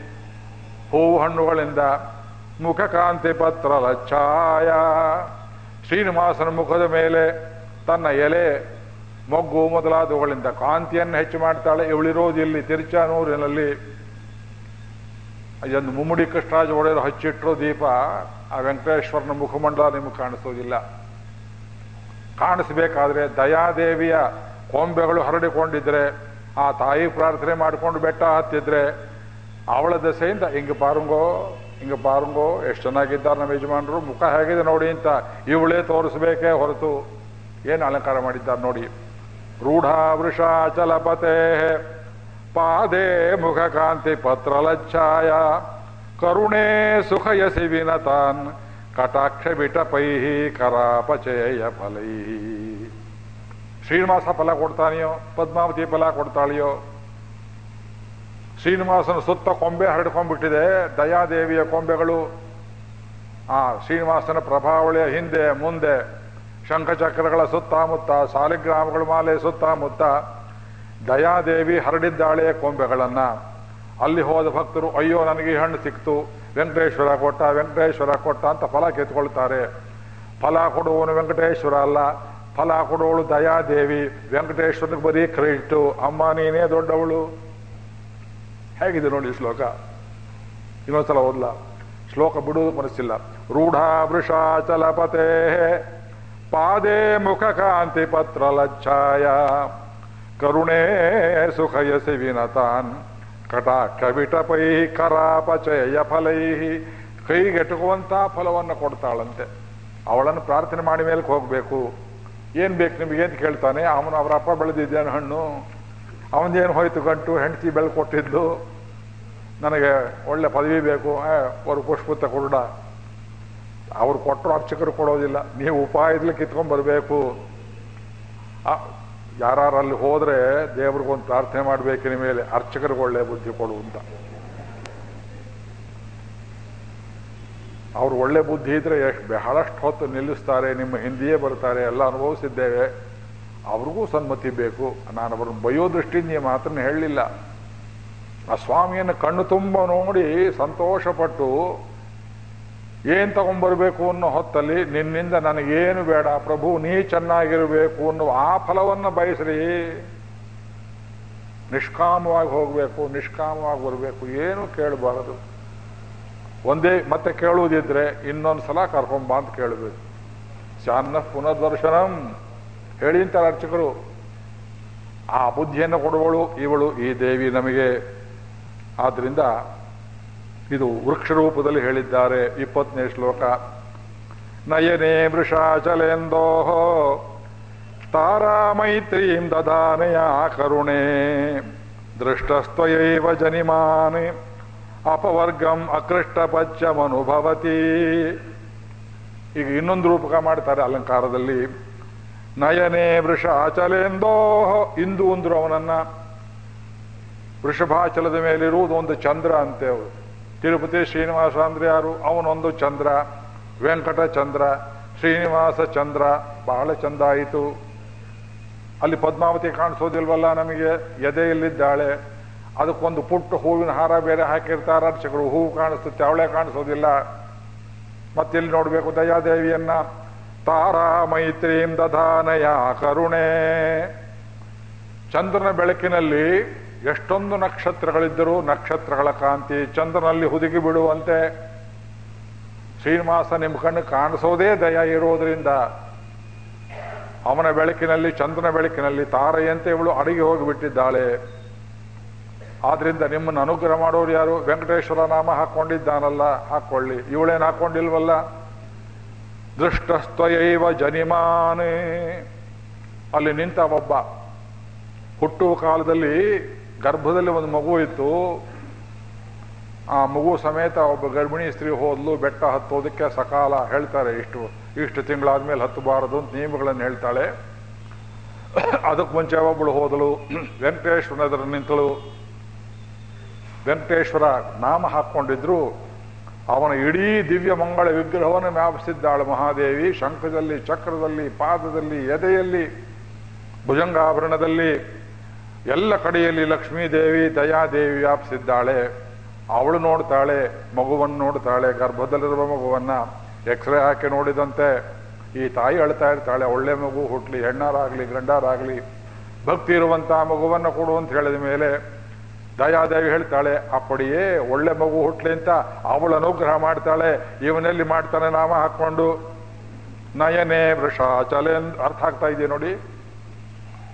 ಹೂವು ಹಣ್ಣುಗಳಿಂದ ಮುಖಕಾಂತಿ ಪತ್ರ ಛಾಯ ಶ್ರೀನಿವಾಸನ ಮುಖದ ಮೇಲೆ ತನ್ನ ಎಲೆ ಮೊಗ್ಗು ಮೊದಲಾದವುಗಳಿಂದ ಕಾಂತಿಯನ್ನು ಹೆಚ್ಚು ಮಾಡ್ತಾಳೆ. ಇವಳಿರೋದು ಇಲ್ಲಿ ತಿರುಚಾನೂರಿನಲ್ಲಿ. ಅದೊಂದು ಮುಮ್ಮಡಿ ಕೃಷ್ಣರಾಜ ಒಡೆಯರು ಹಚ್ಚಿಟ್ಟರು ದೀಪ ಆ ವೆಂಕಟೇಶ್ವರನ ಮುಖಮಂಡಲ ನಿಮಗೆ ಕಾಣಿಸೋದಿಲ್ಲ. ಕಾಣಿಸ್ಬೇಕಾದ್ರೆ ದಯಾದೇವಿಯ ಕೊಂಬೆಗಳು ಹರಡಿಕೊಂಡಿದ್ರೆ, ಆ ತಾಯಿ ಪ್ರಾರ್ಥನೆ ಮಾಡಿಕೊಂಡು ಬೆಟ್ಟ ಹತ್ತಿದ್ರೆ, ಅವಳ ದಸೆಯಿಂದ, ಹಿಂಗೆ ಪಾರುಂಗೋ ಹಿಂಗೆ ಪಾರುಂಗೋ, ಎಷ್ಟು ಚೆನ್ನಾಗಿದ್ದಾರೆ ನಮ್ಮ ಯಜಮಾನರು, ಮುಖ ಹೇಗಿದೆ ನೋಡಿ ಅಂತ ಇವಳೇ ತೋರಿಸ್ಬೇಕೇ ಹೊರತು ಏನು ಅಲಂಕಾರ ಮಾಡಿದ್ದಾರೆ ನೋಡಿ. ರೂಢ ವೃಷಾಚಲಪತೆ ಪಾದೇ ಮುಖ ಕಾಂತಿ ಪತ್ರಲಚ್ಛಾಯ ಕರುಣೆ ಸುಖಯಸಿ ವಿನತಾನ್ ಕಟಾಕ್ಷ ಬಿಟಪೈ ಕರಾಪಚಯ ಫಲೈ. ಶ್ರೀನಿವಾಸ ಫಲ ಕೊಡ್ತಾನೆಯೋ, ಪದ್ಮಾವತಿ ಫಲ ಕೊಡ್ತಾಳೆಯೋ? ಶ್ರೀನಿವಾಸನ ಸುತ್ತ ಕೊಂಬೆ ಹರಡ್ಕೊಂಡ್ಬಿಟ್ಟಿದೆ, ದಯಾದೇವಿಯ ಕೊಂಬೆಗಳು. ಆ ಶ್ರೀನಿವಾಸನ ಪ್ರಭಾವಳಿಯ ಹಿಂದೆ, ಮುಂದೆ, ಶಂಖಚಕ್ರಗಳ ಸುತ್ತಮುತ್ತ, ಸಾಲಿಗ್ರಾಮಗಳ ಮಾಲೆ ಸುತ್ತಮುತ್ತ ದಯಾದೇವಿ ಹರಡಿದ್ದಾಳೆ ಕೊಂಬೆಗಳನ್ನ. ಅಲ್ಲಿ ಹೋದ ಭಕ್ತರು, ಅಯ್ಯೋ, ನನಗೆ ಈ ಹಣ್ಣು ಸಿಕ್ತು. ವೆಂಕಟೇಶ್ವರ ಕೊಟ್ಟ ವೆಂಕಟೇಶ್ವರ ಕೊಟ್ಟ ಅಂತ ಫಲ ಕೆತ್ಕೊಳ್ತಾರೆ ಫಲ ಕೊಡುವವನು ವೆಂಕಟೇಶ್ವರ ಅಲ್ಲ. ಫಲ ಕೊಡುವವಳು ದಯಾದೇವಿ. ವೆಂಕಟೇಶ್ವರನಿಗೆ ಬರೀ ಕ್ರೆಡಿಟು. ಅಮ್ಮ, ನೀನೇ ದೊಡ್ಡವಳು. ಹೇಗಿದೆ ನೋಡಿ ಶ್ಲೋಕ. ಇನ್ನೊಂದ್ಸಲ ಓದ್ಲ. ಶ್ಲೋಕ ಬಿಡುವುದು ಮನಸ್ಸಿಲ್ಲ. ರೂಢ ವೃಷಾಚಲಪತೆ ಪಾದೇ ಮುಖ ಕಾಂತಿ ಪತ್ರ ಲಚ್ಛಾಯ. ಕರುಣೇ ಸುಖಯಸಿ ವಿನತಾನ್. ಕಟಾಕ್ಷ ವಿಟಪೈ ಕರಾಪಚಯ ಫಲೈಹಿ. ಕೈಗೆಟುಕುವಂತ ಫಲವನ್ನು ಕೊಡ್ತಾಳಂತೆ. ಅವಳನ್ನು ಪ್ರಾರ್ಥನೆ ಮಾಡಿ ಮೇಲೆ ಹೋಗಬೇಕು. ಏನು ಬೇಕು ನಿಮಗೆ ಅಂತ ಕೇಳ್ತಾನೆ. ಅವನು, ಅವರ ಅಪ್ಪ ಬೆಳೆದಿದ್ದೇನು ಹಣ್ಣು. ಅವನದೇನು ಹೋಯ್ತು ಗಂಟು, ಹೆಂಡತಿ ಬೆಳೆ ಕೊಟ್ಟಿದ್ದು. ನನಗೆ ಒಳ್ಳೆ ಪದವಿ ಬೇಕು. ಅವರು ಪುಷ್ಪುತ್ತ ಕುರುಡ. ಅವ್ರು ಕೊಟ್ಟರು ಅರ್ಚಕರು ಕೊಡೋದಿಲ್ಲ. ನೀವು ಉಪಾಯದಲ್ಲಿ ಕಿತ್ಕೊಂಡ್ ಬರಬೇಕು. ಯಾರು ಅಲ್ಲಿ ಹೋದ್ರೆ ದೇವ್ರಿಗೊಂದು ಪ್ರಾರ್ಥನೆ ಮಾಡಬೇಕಿನ ಮೇಲೆ, ಅರ್ಚಕರಿಗೆ ಒಳ್ಳೆ ಬುದ್ಧಿ ಕೊಡು ಅಂತ. ಅವ್ರು ಒಳ್ಳೆ ಬುದ್ಧಿ ಇದ್ರೆ ಎಷ್ಟು ಬಹಳಷ್ಟು ಹೊತ್ತು ನಿಲ್ಲಿಸ್ತಾರೆ, ನಿಮ್ಮ ಹಿಂದಿಯೇ ಬರ್ತಾರೆ, ಎಲ್ಲ ಅನುಭವಿಸಿದ್ದೇವೆ. ಅವ್ರಿಗೂ ಸನ್ಮತಿ ಬೇಕು. ನಾನು ಅವ್ರನ್ನ ಬಯೋ ದೃಷ್ಟಿಯಿಂದ ಮಾತ್ರ ಹೇಳಲಿಲ್ಲ. ಆ ಸ್ವಾಮಿಯನ್ನು ಕಣ್ಣು ತುಂಬ ನೋಡಿ ಸಂತೋಷಪಟ್ಟು ಏನ್ ತಗೊಂಡ್ಬರ್ಬೇಕು ಅನ್ನೋ ಹೊತ್ತಲ್ಲಿ ನಿನ್ನಿಂದ ನನಗೇನು ಬೇಡ, ಪ್ರಭು ನೀ ಚೆನ್ನಾಗಿರಬೇಕು ಅನ್ನೋ ಆ ಫಲವನ್ನು ಬಯಸ್ರಿ. ನಿಷ್ಕಾಮವಾಗಿ ಹೋಗಬೇಕು, ನಿಷ್ಕಾಮವಾಗಿ ಬರಬೇಕು, ಏನು ಕೇಳಬಾರದು. ಒಂದೇ ಮತ್ತೆ ಕೇಳುವುದಿದ್ರೆ ಇನ್ನೊಂದು ಸಲ ಕರ್ಕೊಂಬ ಅಂತ ಕೇಳಬೇಕು. ಚಾನ್ನ ಪುನರ್ದರ್ಶನಂ. ಹೇಳಿ ಅಂತಾರೆ ಅರ್ಚಕರು. ಆ ಬುದ್ಧಿಯನ್ನು ಕೊಡುವಳು ಇವಳು, ಈ ದೇವಿ ನಮಗೆ. ಆದ್ರಿಂದ ಇದು ವೃಕ್ಷರೂಪದಲ್ಲಿ ಹೇಳಿದ್ದಾರೆ. ಇಪ್ಪತ್ತನೇ ಶ್ಲೋಕ. ನಯನೇ ವೃಷಾಚಲೆಂದೋ ತಾರಾ ಮೈತ್ರೀಂ ದದಾನೆಯ ಕರುಣೆ. ದೃಷ್ಟಸ್ತ್ವಯೈವ ಜನಿಮಾನೆ. ಅಪವರ್ಗಂ ಅಕೃಷ್ಟಪಚ್ಚಮನುಭವತಿ. ಈಗ ಇನ್ನೊಂದು ರೂಪಕ ಮಾಡ್ತಾರೆ ಅಲಂಕಾರದಲ್ಲಿ. ನಯನೇ ವೃಷ ಅಚಲೆಂದೋಹ ಇಂದು ಅಂದ್ರು ಅವನನ್ನ ವೃಷಭಾಚಲದ ಮೇಲಿರುವುದು ಒಂದು ಚಂದ್ರ ಅಂತೆ ಅವರು. ತಿರುಪತಿ ಶ್ರೀನಿವಾಸ ಅಂದ್ರೆ ಯಾರು? ಅವನೊಂದು ಚಂದ್ರ, ವೆಂಕಟ ಚಂದ್ರ, ಶ್ರೀನಿವಾಸ ಚಂದ್ರ, ಬಹಳ ಚಂದ ಆಯಿತು. ಅಲ್ಲಿ ಪದ್ಮಾವತಿ ಕಾಣಿಸೋದಿಲ್ವಲ್ಲ ನಮಗೆ? ಎದೆಯಲ್ಲಿದ್ದಾಳೆ ಅದಕ್ಕೊಂದು ಪುಟ್ಟ ಹೂವಿನ ಹಾರ ಬೇರೆ ಹಾಕಿರ್ತಾರೆ. ಅರ್ಚಕರು ಹೂವು ಕಾಣಿಸುತ್ತೆ, ಅವಳೆ ಕಾಣಿಸೋದಿಲ್ಲ. ಮತ್ತೆಲ್ಲಿ ನೋಡಬೇಕು ದಯಾದೇವಿಯನ್ನ? ತಾರಾ ಮೈತ್ರೀಂ ದಧಾನಯ ಕರುಣೆ. ಚಂದ್ರನ ಬೆಳಕಿನಲ್ಲಿ ಎಷ್ಟೊಂದು ನಕ್ಷತ್ರಗಳಿದ್ದರೂ ನಕ್ಷತ್ರಗಳ ಕಾಂತಿ ಚಂದ್ರನಲ್ಲಿ ಹುದುಗಿ ಬಿಡುವಂತೆ ಶ್ರೀನಿವಾಸ ನಿಮ್ಮ ಕಣ್ಣು ಕಾಣಿಸೋದೇ ದಯ ಇರೋದ್ರಿಂದ ಅವನ ಬೆಳಕಿನಲ್ಲಿ, ಚಂದ್ರನ ಬೆಳಕಿನಲ್ಲಿ ತಾರೆಯಂತೆ ಇವಳು ಅಡಿಗೆ ಹೋಗಿಬಿಟ್ಟಿದ್ದಾಳೆ. ಆದ್ರಿಂದ ನಿಮ್ಮನ್ನು ಅನುಗ್ರಹ ಮಾಡೋರು ಯಾರು? ವೆಂಕಟೇಶ್ವರ ನಾಮ ಹಾಕೊಂಡಿದ್ದಾನಲ್ಲ, ಹಾಕೊಳ್ಳಿ. ಇವಳೇನು ಹಾಕ್ಕೊಂಡಿಲ್ವಲ್ಲ ದೃಷ್ಟಸ್ತ್ವಯೈವ ಜನಿಮಾನೇ. ಅಲ್ಲಿ ನಿಂತ ಒಬ್ಬ ಹುಟ್ಟುವ ಕಾಲದಲ್ಲಿ ಗರ್ಭದಲ್ಲಿ ಒಂದು ಮಗು ಇತ್ತು ಆ ಮಗು ಸಮೇತ ಒಬ್ಬ ಗರ್ಭಿಣಿ ಸ್ತ್ರೀ ಹೋದ್ಲು, ಬೆಟ್ಟ ಹತ್ತೋದಕ್ಕೆ ಸಕಾಲ ಹೇಳ್ತಾರೆ, ಇಷ್ಟು ಇಷ್ಟು ತಿಂಗಳಾದ್ಮೇಲೆ ಹತ್ತಬಾರದು ಅಂತ ನಿಯಮಗಳನ್ನು ಹೇಳ್ತಾಳೆ. ಅದಕ್ಕೆ ಮುಂಚೆ ಒಬ್ಬಳು ಹೋದಳು ವೆಂಕಟೇಶ್ವರನ ಎದುರು ನಿಂತಳು. ವೆಂಕಟೇಶ್ವರ ನಾಮ ಹಾಕ್ಕೊಂಡಿದ್ರು, ಅವನ ಇಡೀ ದಿವ್ಯ ಮಂಗಳ ವಿಗ್ರಹವನ್ನು ವ್ಯಾಪಿಸಿದ್ದಾಳೆ ಮಹಾದೇವಿ, ಶಂಖದಲ್ಲಿ, ಚಕ್ರದಲ್ಲಿ, ಪಾದದಲ್ಲಿ, ಎದೆಯಲ್ಲಿ, ಭುಜಂಗಾಭರಣದಲ್ಲಿ ಎಲ್ಲ ಕಡೆಯಲ್ಲಿ ಲಕ್ಷ್ಮೀದೇವಿ, ದಯಾದೇವಿ ವ್ಯಾಪಿಸಿದ್ದಾಳೆ. ಅವಳು ನೋಡ್ತಾಳೆ, ಮಗುವನ್ನು ನೋಡ್ತಾಳೆ, ಗರ್ಭದಲ್ಲಿರುವ ಮಗುವನ್ನ ಎಕ್ಸ್ರೇ ಹಾಕಿ ನೋಡಿದಂತೆ. ಈ ತಾಯಿ ಅಳ್ತಾ ಇರ್ತಾಳೆ, ಒಳ್ಳೆ ಮಗು, ಹುಟ್ಲಿ, ಹೆಣ್ಣಾರಾಗಲಿ, ಗಂಡಾರಾಗಲಿ. ಭಕ್ತಿ ಇರುವಂತಹ ಮಗುವನ್ನು ಕೊಡು ಅಂತ ಹೇಳಿದ ಮೇಲೆ ದಯಾದೇವಿ ಹೇಳ್ತಾಳೆ, ಅಪ್ಪಡಿಯೇ, ಒಳ್ಳೆ ಮಗು ಹುಟ್ಲಿ ಅಂತ ಅವಳು ಅನುಗ್ರಹ ಮಾಡ್ತಾಳೆ. ಇವನಲ್ಲಿ ಮಾಡ್ತಾನೆ ನಾಮ ಹಾಕೊಂಡು ನಯನೇ ವೃಷಾಚಲೆ ಅರ್ಥ ಆಗ್ತಾ ಇದೆ ನೋಡಿ?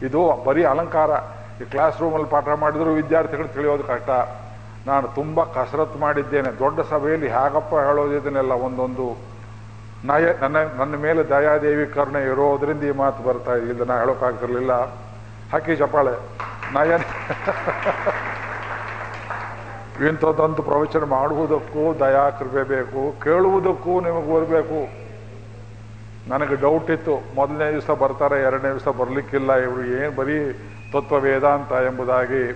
ಇದು ಬರೀ ಅಲಂಕಾರ. ಈ ಕ್ಲಾಸ್ ರೂಮಲ್ಲಿ ಪಾಠ ಮಾಡಿದ್ರು ವಿದ್ಯಾರ್ಥಿಗಳು ತಿಳಿಯೋದು ಕಷ್ಟ. ನಾನು ತುಂಬ ಕಸರತ್ತು ಮಾಡಿದ್ದೇನೆ. ದೊಡ್ಡ ಸಭೆಯಲ್ಲಿ ಹೇಗಪ್ಪ ಹೇಳೋದು ಇದನ್ನೆಲ್ಲ? ಒಂದೊಂದು ನಯ ನನ್ನ ನನ್ನ ಮೇಲೆ ದಯಾದೇವಿ ಕರ್ಣ ಇರೋದ್ರಿಂದ ಈ ಮಾತು ಬರ್ತಾ ಇಲ್ಲ ನಾ ಹೇಳೋಕ್ಕಾಗ್ತಿರ್ಲಿಲ್ಲ ಹಕ್ಕಿ ಚಪ್ಪಾಳೆ. ನಯನ ಇಂಥದ್ದೊಂದು ಪ್ರವಚನ ಮಾಡುವುದಕ್ಕೂ ದಯಾ ಕೃಪೆ ಬೇಕು. ಕೇಳುವುದಕ್ಕೂ ನಿಮಗೆ ಬರಬೇಕು. ನನಗೆ ಡೌಟ್ ಇತ್ತು. ಮೊದಲನೇ ದಿವಸ ಬರ್ತಾರೆ, ಎರಡನೇ ದಿವಸ ಬರಲಿಕ್ಕಿಲ್ಲ. ಇವರು ಏನು ಬರೀ ತತ್ವ ವೇದಾಂತ ಎಂಬುದಾಗಿ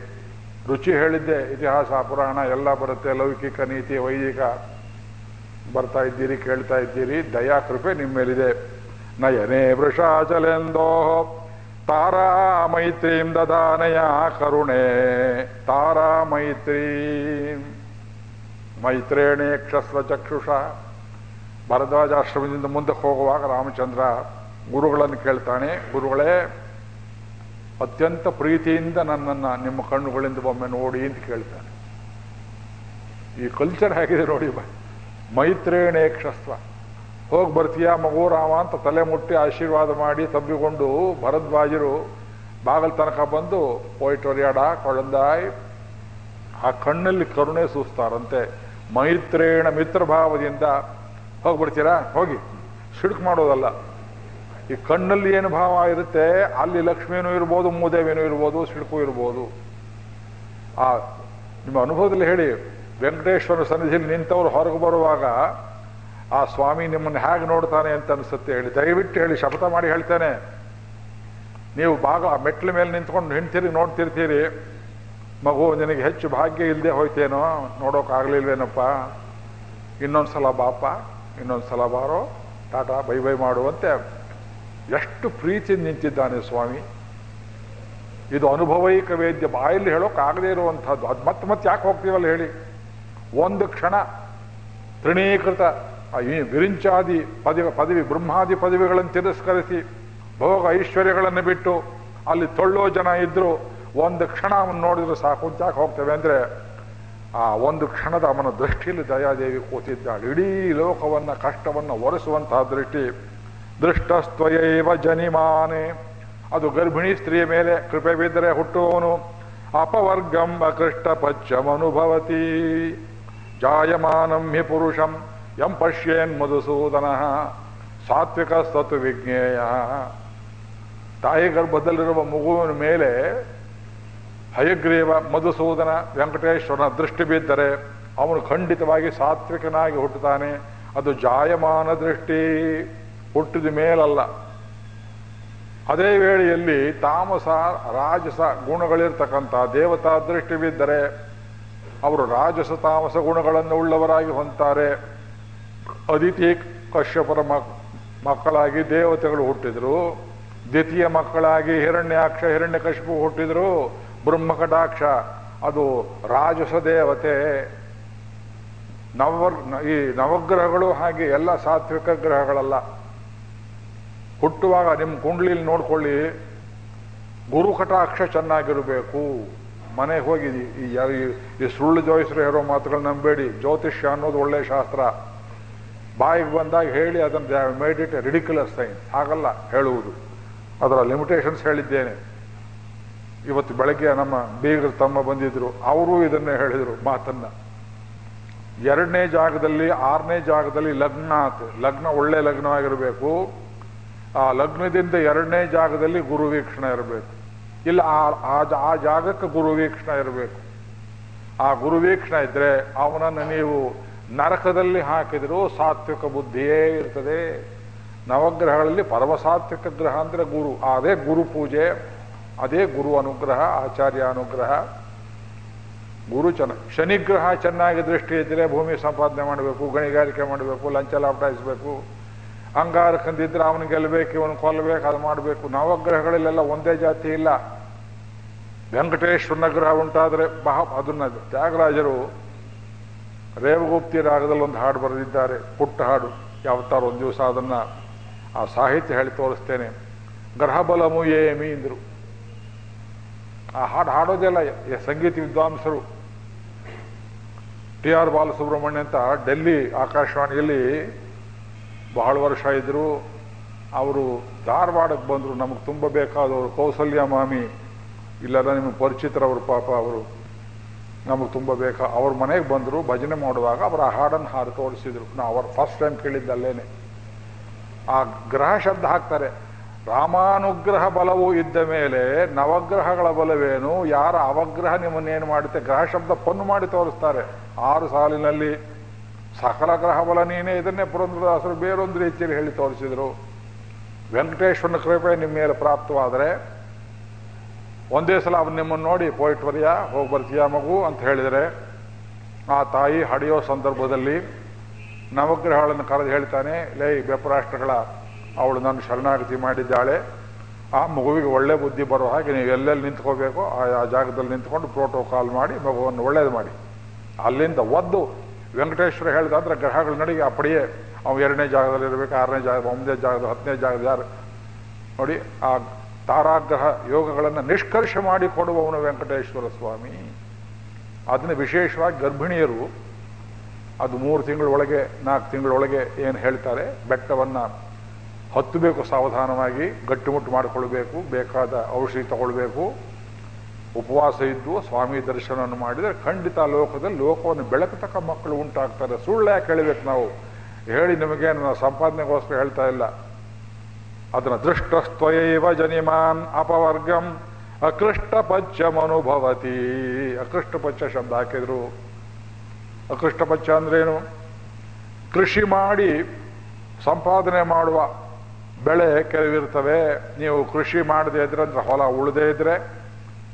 ರುಚಿ ಹೇಳಿದ್ದೆ. ಇತಿಹಾಸ, ಪುರಾಣ ಎಲ್ಲ ಬರುತ್ತೆ. ಲೌಕಿಕ ನೀತಿ, ವೈದಿಕ ಬರ್ತಾ ಇದ್ದೀರಿ, ಕೇಳ್ತಾ ಇದ್ದೀರಿ. ದಯಾ ಕೃಪೆ ನಿಮ್ಮ ಮೇಲಿದೆ. ನಯನೇ ವೃಷಾಚಲೆಂದೋ ತಾರಾ ಮೈತ್ರೀಂ ದದಾನಯ ಕರುಣೆ. ತಾರಾ ಮೈತ್ರೀ ಮೈತ್ರೇಣೇ ಕ್ಷಸ್ವ ಚಕ್ಷುಷ. ಭರದ್ವಾಜಾಶ್ರಮದಿಂದ ಮುಂದಕ್ಕೆ ಹೋಗುವಾಗ ರಾಮಚಂದ್ರ ಗುರುಗಳನ್ನು ಕೇಳ್ತಾನೆ. ಗುರುಗಳೇ ಅತ್ಯಂತ ಪ್ರೀತಿಯಿಂದ ನನ್ನನ್ನು ನಿಮ್ಮ ಕಣ್ಣುಗಳಿಂದ ಒಮ್ಮೆ ನೋಡಿ ಅಂತ ಕೇಳ್ತಾನೆ. ಈ ಕಲ್ಚರ್ ಹೇಗಿದೆ ನೋಡಿ ಮೈತ್ರೇಣೇಕ್ಷಸ್ವ ಹೋಗಿ ಬರ್ತೀಯಾ ಮಗು ರಾಮ ಅಂತ ತಲೆ ಮುಟ್ಟಿ ಆಶೀರ್ವಾದ ಮಾಡಿ ತಬ್ಬಿಕೊಂಡು ಭರದ್ವಾಜರು ಬಾಗಲ್ ತನಕ ಬಂದು ಪೋಯಿಟೊರಿಯಾಡ, ಕೊಳಂದಾಯ್, ಆ ಕಣ್ಣಲ್ಲಿ ಕರುಣೆ ಸೂಸ್ತಾರಂತೆ. ಮೈತ್ರೇಣ ಮಿತ್ರಭಾವದಿಂದ ಹೋಗ್ಬಿಡ್ತೀರಾ ಹೋಗಿ. ಸಿಡುಕು ಮಾಡೋದಲ್ಲ. ಈ ಕಣ್ಣಲ್ಲಿ ಏನು ಭಾವ ಇರುತ್ತೆ, ಅಲ್ಲಿ ಲಕ್ಷ್ಮಿಯೂ ಇರ್ಬೋದು, ಮೂದೇವೇನೂ ಇರ್ಬೋದು ಸಿಡುಕು ಇರ್ಬೋದು. ಆ, ನಿಮ್ಮ ಅನುಭವದಲ್ಲಿ ಹೇಳಿ ವೆಂಕಟೇಶ್ವರ ಸನ್ನಿಧಿಯಲ್ಲಿ ನಿಂತವರು ಹೊರಗೆ ಬರುವಾಗ, ಆ ಸ್ವಾಮಿ ನಿಮ್ಮನ್ನು ಹೇಗೆ ನೋಡ್ತಾನೆ ಅಂತ ಅನಿಸುತ್ತೆ ಹೇಳಿ. ದಯವಿಟ್ಟು ಹೇಳಿ, ಶಪಥ ಮಾಡಿ ಹೇಳ್ತೇನೆ. ನೀವು ಭಾಗ ಮೆಟ್ಲ ಮೇಲೆ ನಿಂತ್ಕೊಂಡು ಹಿಂಡ್ತಿರಿ ನೋಡ್ತಿರ್ತೀರಿ. ಮಗು, ನಿನಗೆ ಹೆಚ್ಚು ಭಾಗ್ಯ ಇಲ್ಲದೆ ಹೋಯ್ತೇನೋ ನೋಡೋಕ್ಕಾಗಲಿಲ್ವೇನಪ್ಪ ಇನ್ನೊಂದು ಸಲ ಬಾಪ ಇನ್ನೊಂದು ಸಲ ಬಾರೋ, ಟಾಟಾ, ಬೈ ಬೈ ಮಾಡುವಂತೆ ಎಷ್ಟು ಪ್ರೀತಿ ನಿಂತಿದ್ದಾನೆ ಸ್ವಾಮಿ? ಇದು ಅನುಭವೈಕ ವೇದ್ಯ ಬಾಯಲ್ಲಿ ಹೇಳೋಕ್ಕಾಗದೇ ಇರುವಂಥದ್ದು. ಅದು ಮತ್ತೆ ಮತ್ತೆ ಯಾಕೆ ಹೋಗ್ತೀವಲ್ಲ ಹೇಳಿ. ಒಂದು ಕ್ಷಣ ತೃಣೀಕೃತ ವಿರಿಂಚಾದಿ ಪದವಿ ಪದವಿ, ಬ್ರಹ್ಮಾದಿ ಪದವಿಗಳನ್ನು ತಿರಸ್ಕರಿಸಿ ಭೋಗ ಐಶ್ವರ್ಯಗಳನ್ನು ಬಿಟ್ಟು ಅಲ್ಲಿ ತೊಳ್ಳೋ ಜನ ಇದ್ರು, ಒಂದು ಕ್ಷಣ ನೋಡಿದ್ರೆ ಸಾಕು ಅಂತ ಯಾಕೆ ಹೋಗ್ತೇವೆ ಅಂದ್ರೆ, ಆ ಒಂದು ಕ್ಷಣದ ಅವನ ದೃಷ್ಟಿಯಲ್ಲಿ ದಯಾದೇವಿ ಕೂತಿದ್ದಾಳೆ ಇಡೀ ಲೋಕವನ್ನ, ಕಷ್ಟವನ್ನು ಒರೆಸುವಂತಹ ದೃಷ್ಟಿ ದೃಷ್ಟಸ್ತ್ವಯೈವ ಜನಿಮಾನೆ. ಅದು ಗರ್ಭಿಣಿ ಸ್ತ್ರೀಯ ಮೇಲೆ ಕೃಪೆ ಬಿದ್ದರೆ ಹುಟ್ಟುವವನು ಅಪವರ್ಗಂ ಅಕೃಷ್ಟ ಪಚ್ಚಮನುಭವತಿ ಜಾಯಮಾನಂ ಹಿ ಪುರುಷಂ ಎಂ ಪಶ್ಯೇನ್ ಮಧುಸೂದನ. ಸಾತ್ವಿಕ ಸತು ವಿಜ್ಞೇಯ. ತಾಯಿ ಗರ್ಭದಲ್ಲಿರುವ ಮಗುವಿನ ಮೇಲೆ ಹಯಗ್ರೀವ ಮಧುಸೂದನ ವೆಂಕಟೇಶ್ವರನ ದೃಷ್ಟಿ ಬಿದ್ದರೆ ಅವನು ಖಂಡಿತವಾಗಿ ಸಾತ್ವಿಕನಾಗಿ ಹುಟ್ಟುತ್ತಾನೆ. ಅದು ಜಾಯಮಾನ ದೃಷ್ಟಿ. ಹುಟ್ಟಿದ ಮೇಲಲ್ಲ. ಅದೇ ವೇಳೆಯಲ್ಲಿ ತಾಮಸ, ರಾಜಸ ಗುಣಗಳಿರ್ತಕ್ಕಂಥ ದೇವತಾ ದೃಷ್ಟಿ ಬಿದ್ದರೆ ಅವರು ರಾಜಸ, ತಾಮಸ ಗುಣಗಳನ್ನು ಉಳ್ಳವರಾಗಿ ಹೊಂತಾರೆ ಅದಿತಿ ಕಶ್ಯಪರ ಮಕ್, ಮಕ್ಕಳಾಗಿ ದೇವತೆಗಳು ಹುಟ್ಟಿದರು. ದ್ವಿತೀಯ ಮಕ್ಕಳಾಗಿ ಹಿರಣ್ಯಾಕ್ಷ ಹಿರಣ್ಯ ಕಶ್ಯಪು ಹುಟ್ಟಿದರು. ಬ್ರಹ್ಮಕಟಾಕ್ಷ, ಅದು ರಾಜಸ ದೇವತೆ. ನವ ಈ ನವಗ್ರಹಗಳು ಹಾಗೆ ಎಲ್ಲ ಸಾತ್ವಿಕ ಗ್ರಹಗಳಲ್ಲ. ಹುಟ್ಟುವಾಗ ನಿಮ್ಮ ಕುಂಡ್ಲಿಲಿ ನೋಡ್ಕೊಳ್ಳಿ, ಗುರು ಕಟಾಕ್ಷ ಚೆನ್ನಾಗಿರಬೇಕು. ಮನೆಗೆ ಹೋಗಿ ಈ ಯ- ಈ- ಸುಳ್ಳು ಜೋಯಿಸರು ಹೇರೋ ಮಾತುಗಳು ನಂಬೇಡಿ. ಜ್ಯೋತಿಷ್ಯ ಅನ್ನೋದು ಒಳ್ಳೆ ಶಾಸ್ತ್ರ. ಬಾಯಿಗೆ ಬಂದಾಗ ಹೇಳಿ ಅದನ್ನು ಮೇಡ್ ಇಟ್ ರಿಡಿಕ್ಯುಲಸ್ ಸೈನ್ಸ್ ಹಾಗಲ್ಲ ಹೇಳುವುದು. ಅದರ ಲಿಮಿಟೇಷನ್ಸ್ ಹೇಳಿದ್ದೇನೆ. ಇವತ್ತು ಬೆಳಗ್ಗೆ ನಮ್ಮ ಬೀಗರು ತಮ್ಮ ಬಂದಿದ್ರು. ಅವರು ಇದನ್ನೇ ಹೇಳಿದರು ಮಾತನ್ನ. ಎರಡನೇ ಜಾಗದಲ್ಲಿ, ಆರನೇ ಜಾಗದಲ್ಲಿ ಲಗ್ನ ಲಗ್ನ ಒಳ್ಳೆ ಲಗ್ನವಾಗಿರಬೇಕು. ಆ ಲಗ್ನದಿಂದ ಎರಡನೇ ಜಾಗದಲ್ಲಿ ಗುರು ವೀಕ್ಷಣೆ ಇರಬೇಕು. ಇಲ್ಲ, ಆ- ಆ ಜಾಗಕ್ಕೆ ಗುರು ವೀಕ್ಷಣೆ ಇರಬೇಕು. ಆ ಗುರು ಇದ್ರೆ ಅವನನ್ನು ನೀವು ನರಕದಲ್ಲಿ ಹಾಕಿದರೂ ಸಾತ್ವಿಕ ಬುದ್ಧಿಯೇ ಇರ್ತದೆ. ನವಗ್ರಹಗಳಲ್ಲಿ ಪರಮ ಸಾತ್ವಿಕ ಗ್ರಹ ಅಂದರೆ ಗುರು. ಅದೇ ಗುರು ಪೂಜೆ, ಅದೇ ಗುರು ಅನುಗ್ರಹ, ಆಚಾರ್ಯ ಅನುಗ್ರಹ. ಗುರು ಚೆನ್ನ, ಶನಿಗ್ರಹ ಚೆನ್ನಾಗಿ ದೃಷ್ಟಿ ಇದ್ದರೆ ಭೂಮಿ ಸಂಪಾದನೆ ಮಾಡಬೇಕು, ಗಣಿಗಾರಿಕೆ ಮಾಡಬೇಕು, ಲಂಚ ಲಾಭಟಾಯಿಸ್ಬೇಕು ಅಂಗಾರಕಂದಿದ್ರೆ ಅವನು ಗೆಲ್ಲಬೇಕು, ಇವನು ಕೊಲ್ಲಬೇಕು, ಅದು ಮಾಡಬೇಕು. ನವಗ್ರಹಗಳಲ್ಲೆಲ್ಲ ಒಂದೇ ಜಾತಿ ಇಲ್ಲ. ವೆಂಕಟೇಶ್ವರನ ಗ್ರಹ ಉಂಟಾದರೆ ಬಹ, ಅದನ್ನ ತ್ಯಾಗರಾಜರು ರೇವಗುಪ್ತಿ ರಾಗದಲ್ಲಿ ಒಂದು ಹಾಡು ಬರೆದಿದ್ದಾರೆ. ಪುಟ್ಟ ಹಾಡು, ಯಾವತ್ತಾರು ಒಂದು ದಿವಸ ಅದನ್ನ ಆ ಸಾಹಿತ್ಯ ಹೇಳಿ ತೋರಿಸ್ತೇನೆ. ಗ್ರಹಬಲಮು ಏಮಿ ಅಂದ್ರು. ಆ ಹಾಡು ಹಾಡೋದೆಲ್ಲ ಸಂಗೀತ ವಿದ್ವಾಂಸರು. ಟಿ ಆರ್ ಬಾಲಸುಬ್ರಹ್ಮಣ್ಯ ಅಂತ ಡೆಲ್ಲಿ ಆಕಾಶವಾಣಿಯಲ್ಲಿ ಬಹಳ ವರ್ಷ ಇದ್ದರು ಅವರು ಧಾರವಾಡಕ್ಕೆ ಬಂದರು, ನಮಗೆ ತುಂಬ ಬೇಕಾದವರು ಕೌಸಲ್ಯ ಮಾಮಿ, ಇಲ್ಲೆಲ್ಲ ನಿಮಗೆ ಪರಿಚಿತರವರು ಪಾಪ ಅವರು. ನಮಗೆ ತುಂಬ ಬೇಕಾ, ಅವ್ರ ಮನೆಗೆ ಬಂದರು, ಭಜನೆ ಮಾಡುವಾಗ ಅವರ ಹಾಡನ್ನು ಹಾಡು ತೋರಿಸಿದ್ರು. ನಾವು ಅವ್ರು ಫಸ್ಟ್ ಟೈಮ್ ಕೇಳಿದ್ದಲ್ಲೇನೆ. ಆ ಗ್ರಹ ಶಬ್ದ ಹಾಕ್ತಾರೆ, ರಾಮಾನುಗ್ರಹ ಬಲವು ಇದ್ದ ಮೇಲೆ ನವಗ್ರಹಗಳ ಬಲವೇನು, ಯಾರ ಅವಗ್ರಹ ನಿಮ್ಮನ್ನೇನು ಮಾಡುತ್ತೆ, ಗ್ರಹ ಶಬ್ದ ಪನ್ನು ಮಾಡಿ ತೋರಿಸ್ತಾರೆ. ಆರು ಸಾಲಿನಲ್ಲಿ ಸಕಲ ಗ್ರಹ ಬಲ ನೀನೇ ಇದನ್ನೇ ಪುರಂದ್ರದಾಸರು ಬೇರೊಂದು ರೀತಿಯಲ್ಲಿ ಹೇಳಿ ತೋರಿಸಿದರು. ವೆಂಕಟೇಶ್ವರನ ಕೃಪೆ ನಿಮ್ಮ ಮೇಲೆ ಪ್ರಾಪ್ತವಾದರೆ ಒಂದೇ ಸಲ ಅವನು ನಿಮ್ಮನ್ನು ನೋಡಿ ಪೋಯಿಟ್ ವರ್ಯ ಹೋಗಿ ಬರ್ತೀಯಾ ಮಗು ಅಂತ ಹೇಳಿದರೆ, ಆ ತಾಯಿ ಹಡಿಯೋ ಸಂದರ್ಭದಲ್ಲಿ ನವಗ್ರಹಗಳನ್ನು ಕರೆದು ಹೇಳ್ತಾನೆ, ಲೈ ಬೆಪರಾಷ್ಟ್ರಗಳ ಅವಳು ನನ್ನ ಶರಣಾಗತಿ ಮಾಡಿದ್ದಾಳೆ, ಆ ಮಗುವಿಗೆ ಒಳ್ಳೆ ಬುದ್ಧಿ ಬರೋ ಹಾಗೆ ನೀವು ಎಲ್ಲೆಲ್ಲಿ ನಿಂತ್ಕೋಬೇಕು ಆ ಜಾಗದಲ್ಲಿ ನಿಂತ್ಕೊಂಡು ಪ್ರೋಟೋಕಾಲ್ ಮಾಡಿ ಮಗುವನ್ನು ಒಳ್ಳೇದು ಮಾಡಿ. ಅಲ್ಲಿಂದ ಒದ್ದು ವೆಂಕಟೇಶ್ವರ ಹೇಳಿದಾದ್ರೆ ಗ್ರಹಗಳ ನಡಿಗೆ ಅಪ್ಪಡಿಯೇ ಅವು ಎರಡನೇ ಜಾಗದಲ್ಲಿ ಇರಬೇಕು, ಆರನೇ ಜಾಗ ಒಂದನೇ ಜಾಗದ ಹತ್ತನೇ ಜಾಗದ ಯಾರು? ನೋಡಿ, ಆ ತಾರಾಗ್ರಹ ಯೋಗಗಳನ್ನು ನಿಷ್ಕರ್ಷ ಮಾಡಿ ಕೊಡುವವನು ವೆಂಕಟೇಶ್ವರ ಸ್ವಾಮಿ. ಅದನ್ನು ವಿಶೇಷವಾಗಿ ಗರ್ಭಿಣಿಯರು ಅದು ಮೂರು ತಿಂಗಳೊಳಗೆ ನಾಲ್ಕು ತಿಂಗಳೊಳಗೆ ಏನು ಹೇಳ್ತಾರೆ? ಬೆಟ್ಟವನ್ನು ಹತ್ತಬೇಕು ಸಾವಧಾನವಾಗಿ, ಗಟ್ಟಿಮುಟ್ಟು ಮಾಡಿಕೊಳ್ಬೇಕು ಬೇಕಾದ ಔಷಧಿ ತಗೊಳ್ಬೇಕು. ಉಪವಾಸ ಇದ್ದು ಸ್ವಾಮಿ ದರ್ಶನವನ್ನು ಮಾಡಿದರೆ ಖಂಡಿತ ಲೋಕದಲ್ಲಿ ಲೋಕವನ್ನು ಬೆಳಕತಕ್ಕ ಮಕ್ಕಳು ಉಂಟಾಗ್ತಾರೆ. ಸುಳ್ಳು ಯಾಕೆ ಹೇಳಬೇಕು ನಾವು? ಹೇಳಿ ನಿಮಗೆ ನಾವು ಸಂಪಾದನೆಗೋಸ್ಕರ ಹೇಳ್ತಾ ಇಲ್ಲ. ಅದನ್ನು ದೃಷ್ಟಸ್ತ್ವಯೈವ ಜನಿಮಾನ್ ಅಪವರ್ಗಂ ಅಕೃಷ್ಟ ಪಚ್ಚಮನುಭವತಿ ಅಕೃಷ್ಟ ಪಚ್ಚ ಶಬ್ದ ಹಾಕಿದ್ರು. ಪಚ್ಚ ಅಂದ್ರೇನು? ಕೃಷಿ ಮಾಡಿ ಸಂಪಾದನೆ ಮಾಡುವ ಬೆಳೆ ಕೆಲವಿರ್ತವೆ. ನೀವು ಕೃಷಿ ಮಾಡದೇ ಇದ್ರೆ ಅಂದರೆ ಹೊಲ ಉಳದೇ ಇದ್ರೆ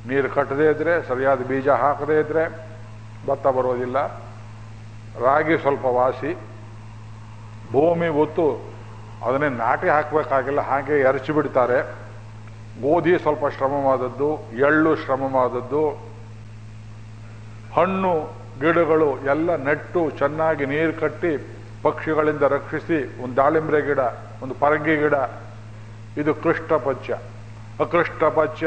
ನೀರು ಕಟ್ಟದೇ ಇದ್ರೆ, ಸರಿಯಾದ ಬೀಜ ಹಾಕದೇ ಇದ್ರೆ ಭತ್ತ ಬರೋದಿಲ್ಲ. ರಾಗಿ ಸ್ವಲ್ಪ ವಾಸಿ. ಭೂಮಿ ಒತ್ತು ಅದನ್ನೇ ನಾಟಿ ಹಾಕಬೇಕಾಗಿಲ್ಲ, ಹಾಗೆ ಎರಚಿ ಬಿಡ್ತಾರೆ. ಗೋಧಿ ಸ್ವಲ್ಪ ಶ್ರಮವಾದದ್ದು, ಎಳ್ಳು ಶ್ರಮವಾದದ್ದು. ಹಣ್ಣು, ಗಿಡಗಳು ಎಲ್ಲ ನೆಟ್ಟು ಚೆನ್ನಾಗಿ ನೀರು ಕಟ್ಟಿ ಪಕ್ಷಿಗಳಿಂದ ರಕ್ಷಿಸಿ, ಒಂದು ದಾಳಿಂಬ್ರೆ ಗಿಡ, ಒಂದು ಪರಂಗಿ ಗಿಡ. ಇದು ಕೃಷ್ಣಪಚ್ಚ ಅಕೃಷ್ಣಪಚ್ಚ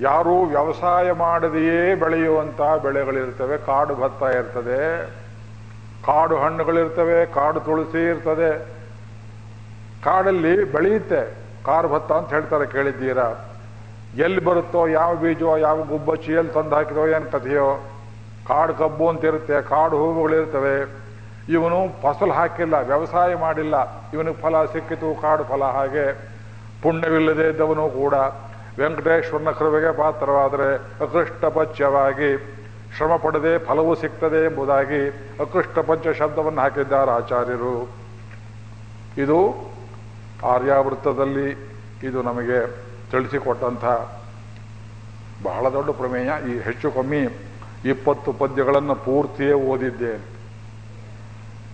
ಯಾರೂ ವ್ಯವಸಾಯ ಮಾಡದೆಯೇ ಬೆಳೆಯುವಂತಹ ಬೆಳೆಗಳಿರ್ತವೆ. ಕಾಡು ಭತ್ತ ಇರ್ತದೆ, ಕಾಡು ಹಣ್ಣುಗಳಿರ್ತವೆ, ಕಾಡು ತುಳಸಿ ಇರ್ತದೆ. ಕಾಡಲ್ಲಿ ಬೆಳೆಯುತ್ತೆ. ಕಾಡು ಭತ್ತ ಅಂತ ಹೇಳ್ತಾರೆ, ಕೇಳಿದ್ದೀರಾ? ಎಲ್ಲಿ ಬರುತ್ತೋ, ಯಾವ ಬೀಜೋ ಯಾವ ಗುಬ್ಬಚ್ಚಿ ಎಲ್ಲಿ ತಂದು ಹಾಕಿದೋ, ಏನು ಕಥೆಯೋ? ಕಾಡು ಕಬ್ಬು ಅಂತ ಇರುತ್ತೆ, ಕಾಡು ಹೂವುಗಳಿರ್ತವೆ. ಇವನು ಫಸಲು ಹಾಕಿಲ್ಲ, ವ್ಯವಸಾಯ ಮಾಡಿಲ್ಲ. ಇವನಿಗೆ ಫಲ ಸಿಕ್ಕಿತು, ಕಾಡು ಫಲ ಹಾಗೆ. ಪುಣ್ಯವಿಲ್ಲದೆ ಇದ್ದವನು ಕೂಡ ವೆಂಕಟೇಶ್ವರನ ಕೃಪೆಗೆ ಪಾತ್ರವಾದರೆ ಅಕೃಷ್ಟಪಚ್ಯವಾಗಿ ಶ್ರಮ ಪಡದೆ ಫಲವು ಸಿಗ್ತದೆ ಎಂಬುದಾಗಿ ಅಕೃಷ್ಟಪಂಚ ಶಬ್ದವನ್ನು ಹಾಕಿದ್ದಾರೆ ಆಚಾರ್ಯರು. ಇದು ಆರ್ಯಾವೃತ್ತದಲ್ಲಿ ಇದು ನಮಗೆ ತಿಳಿಸಿಕೊಟ್ಟಂಥ ಬಹಳ ದೊಡ್ಡ ಪ್ರಮೇಯ. ಈ ಹೆಚ್ಚು ಕಮ್ಮಿ ಇಪ್ಪತ್ತು ಪದ್ಯಗಳನ್ನು ಪೂರ್ತಿಯೇ ಓದಿದ್ದೇನೆ.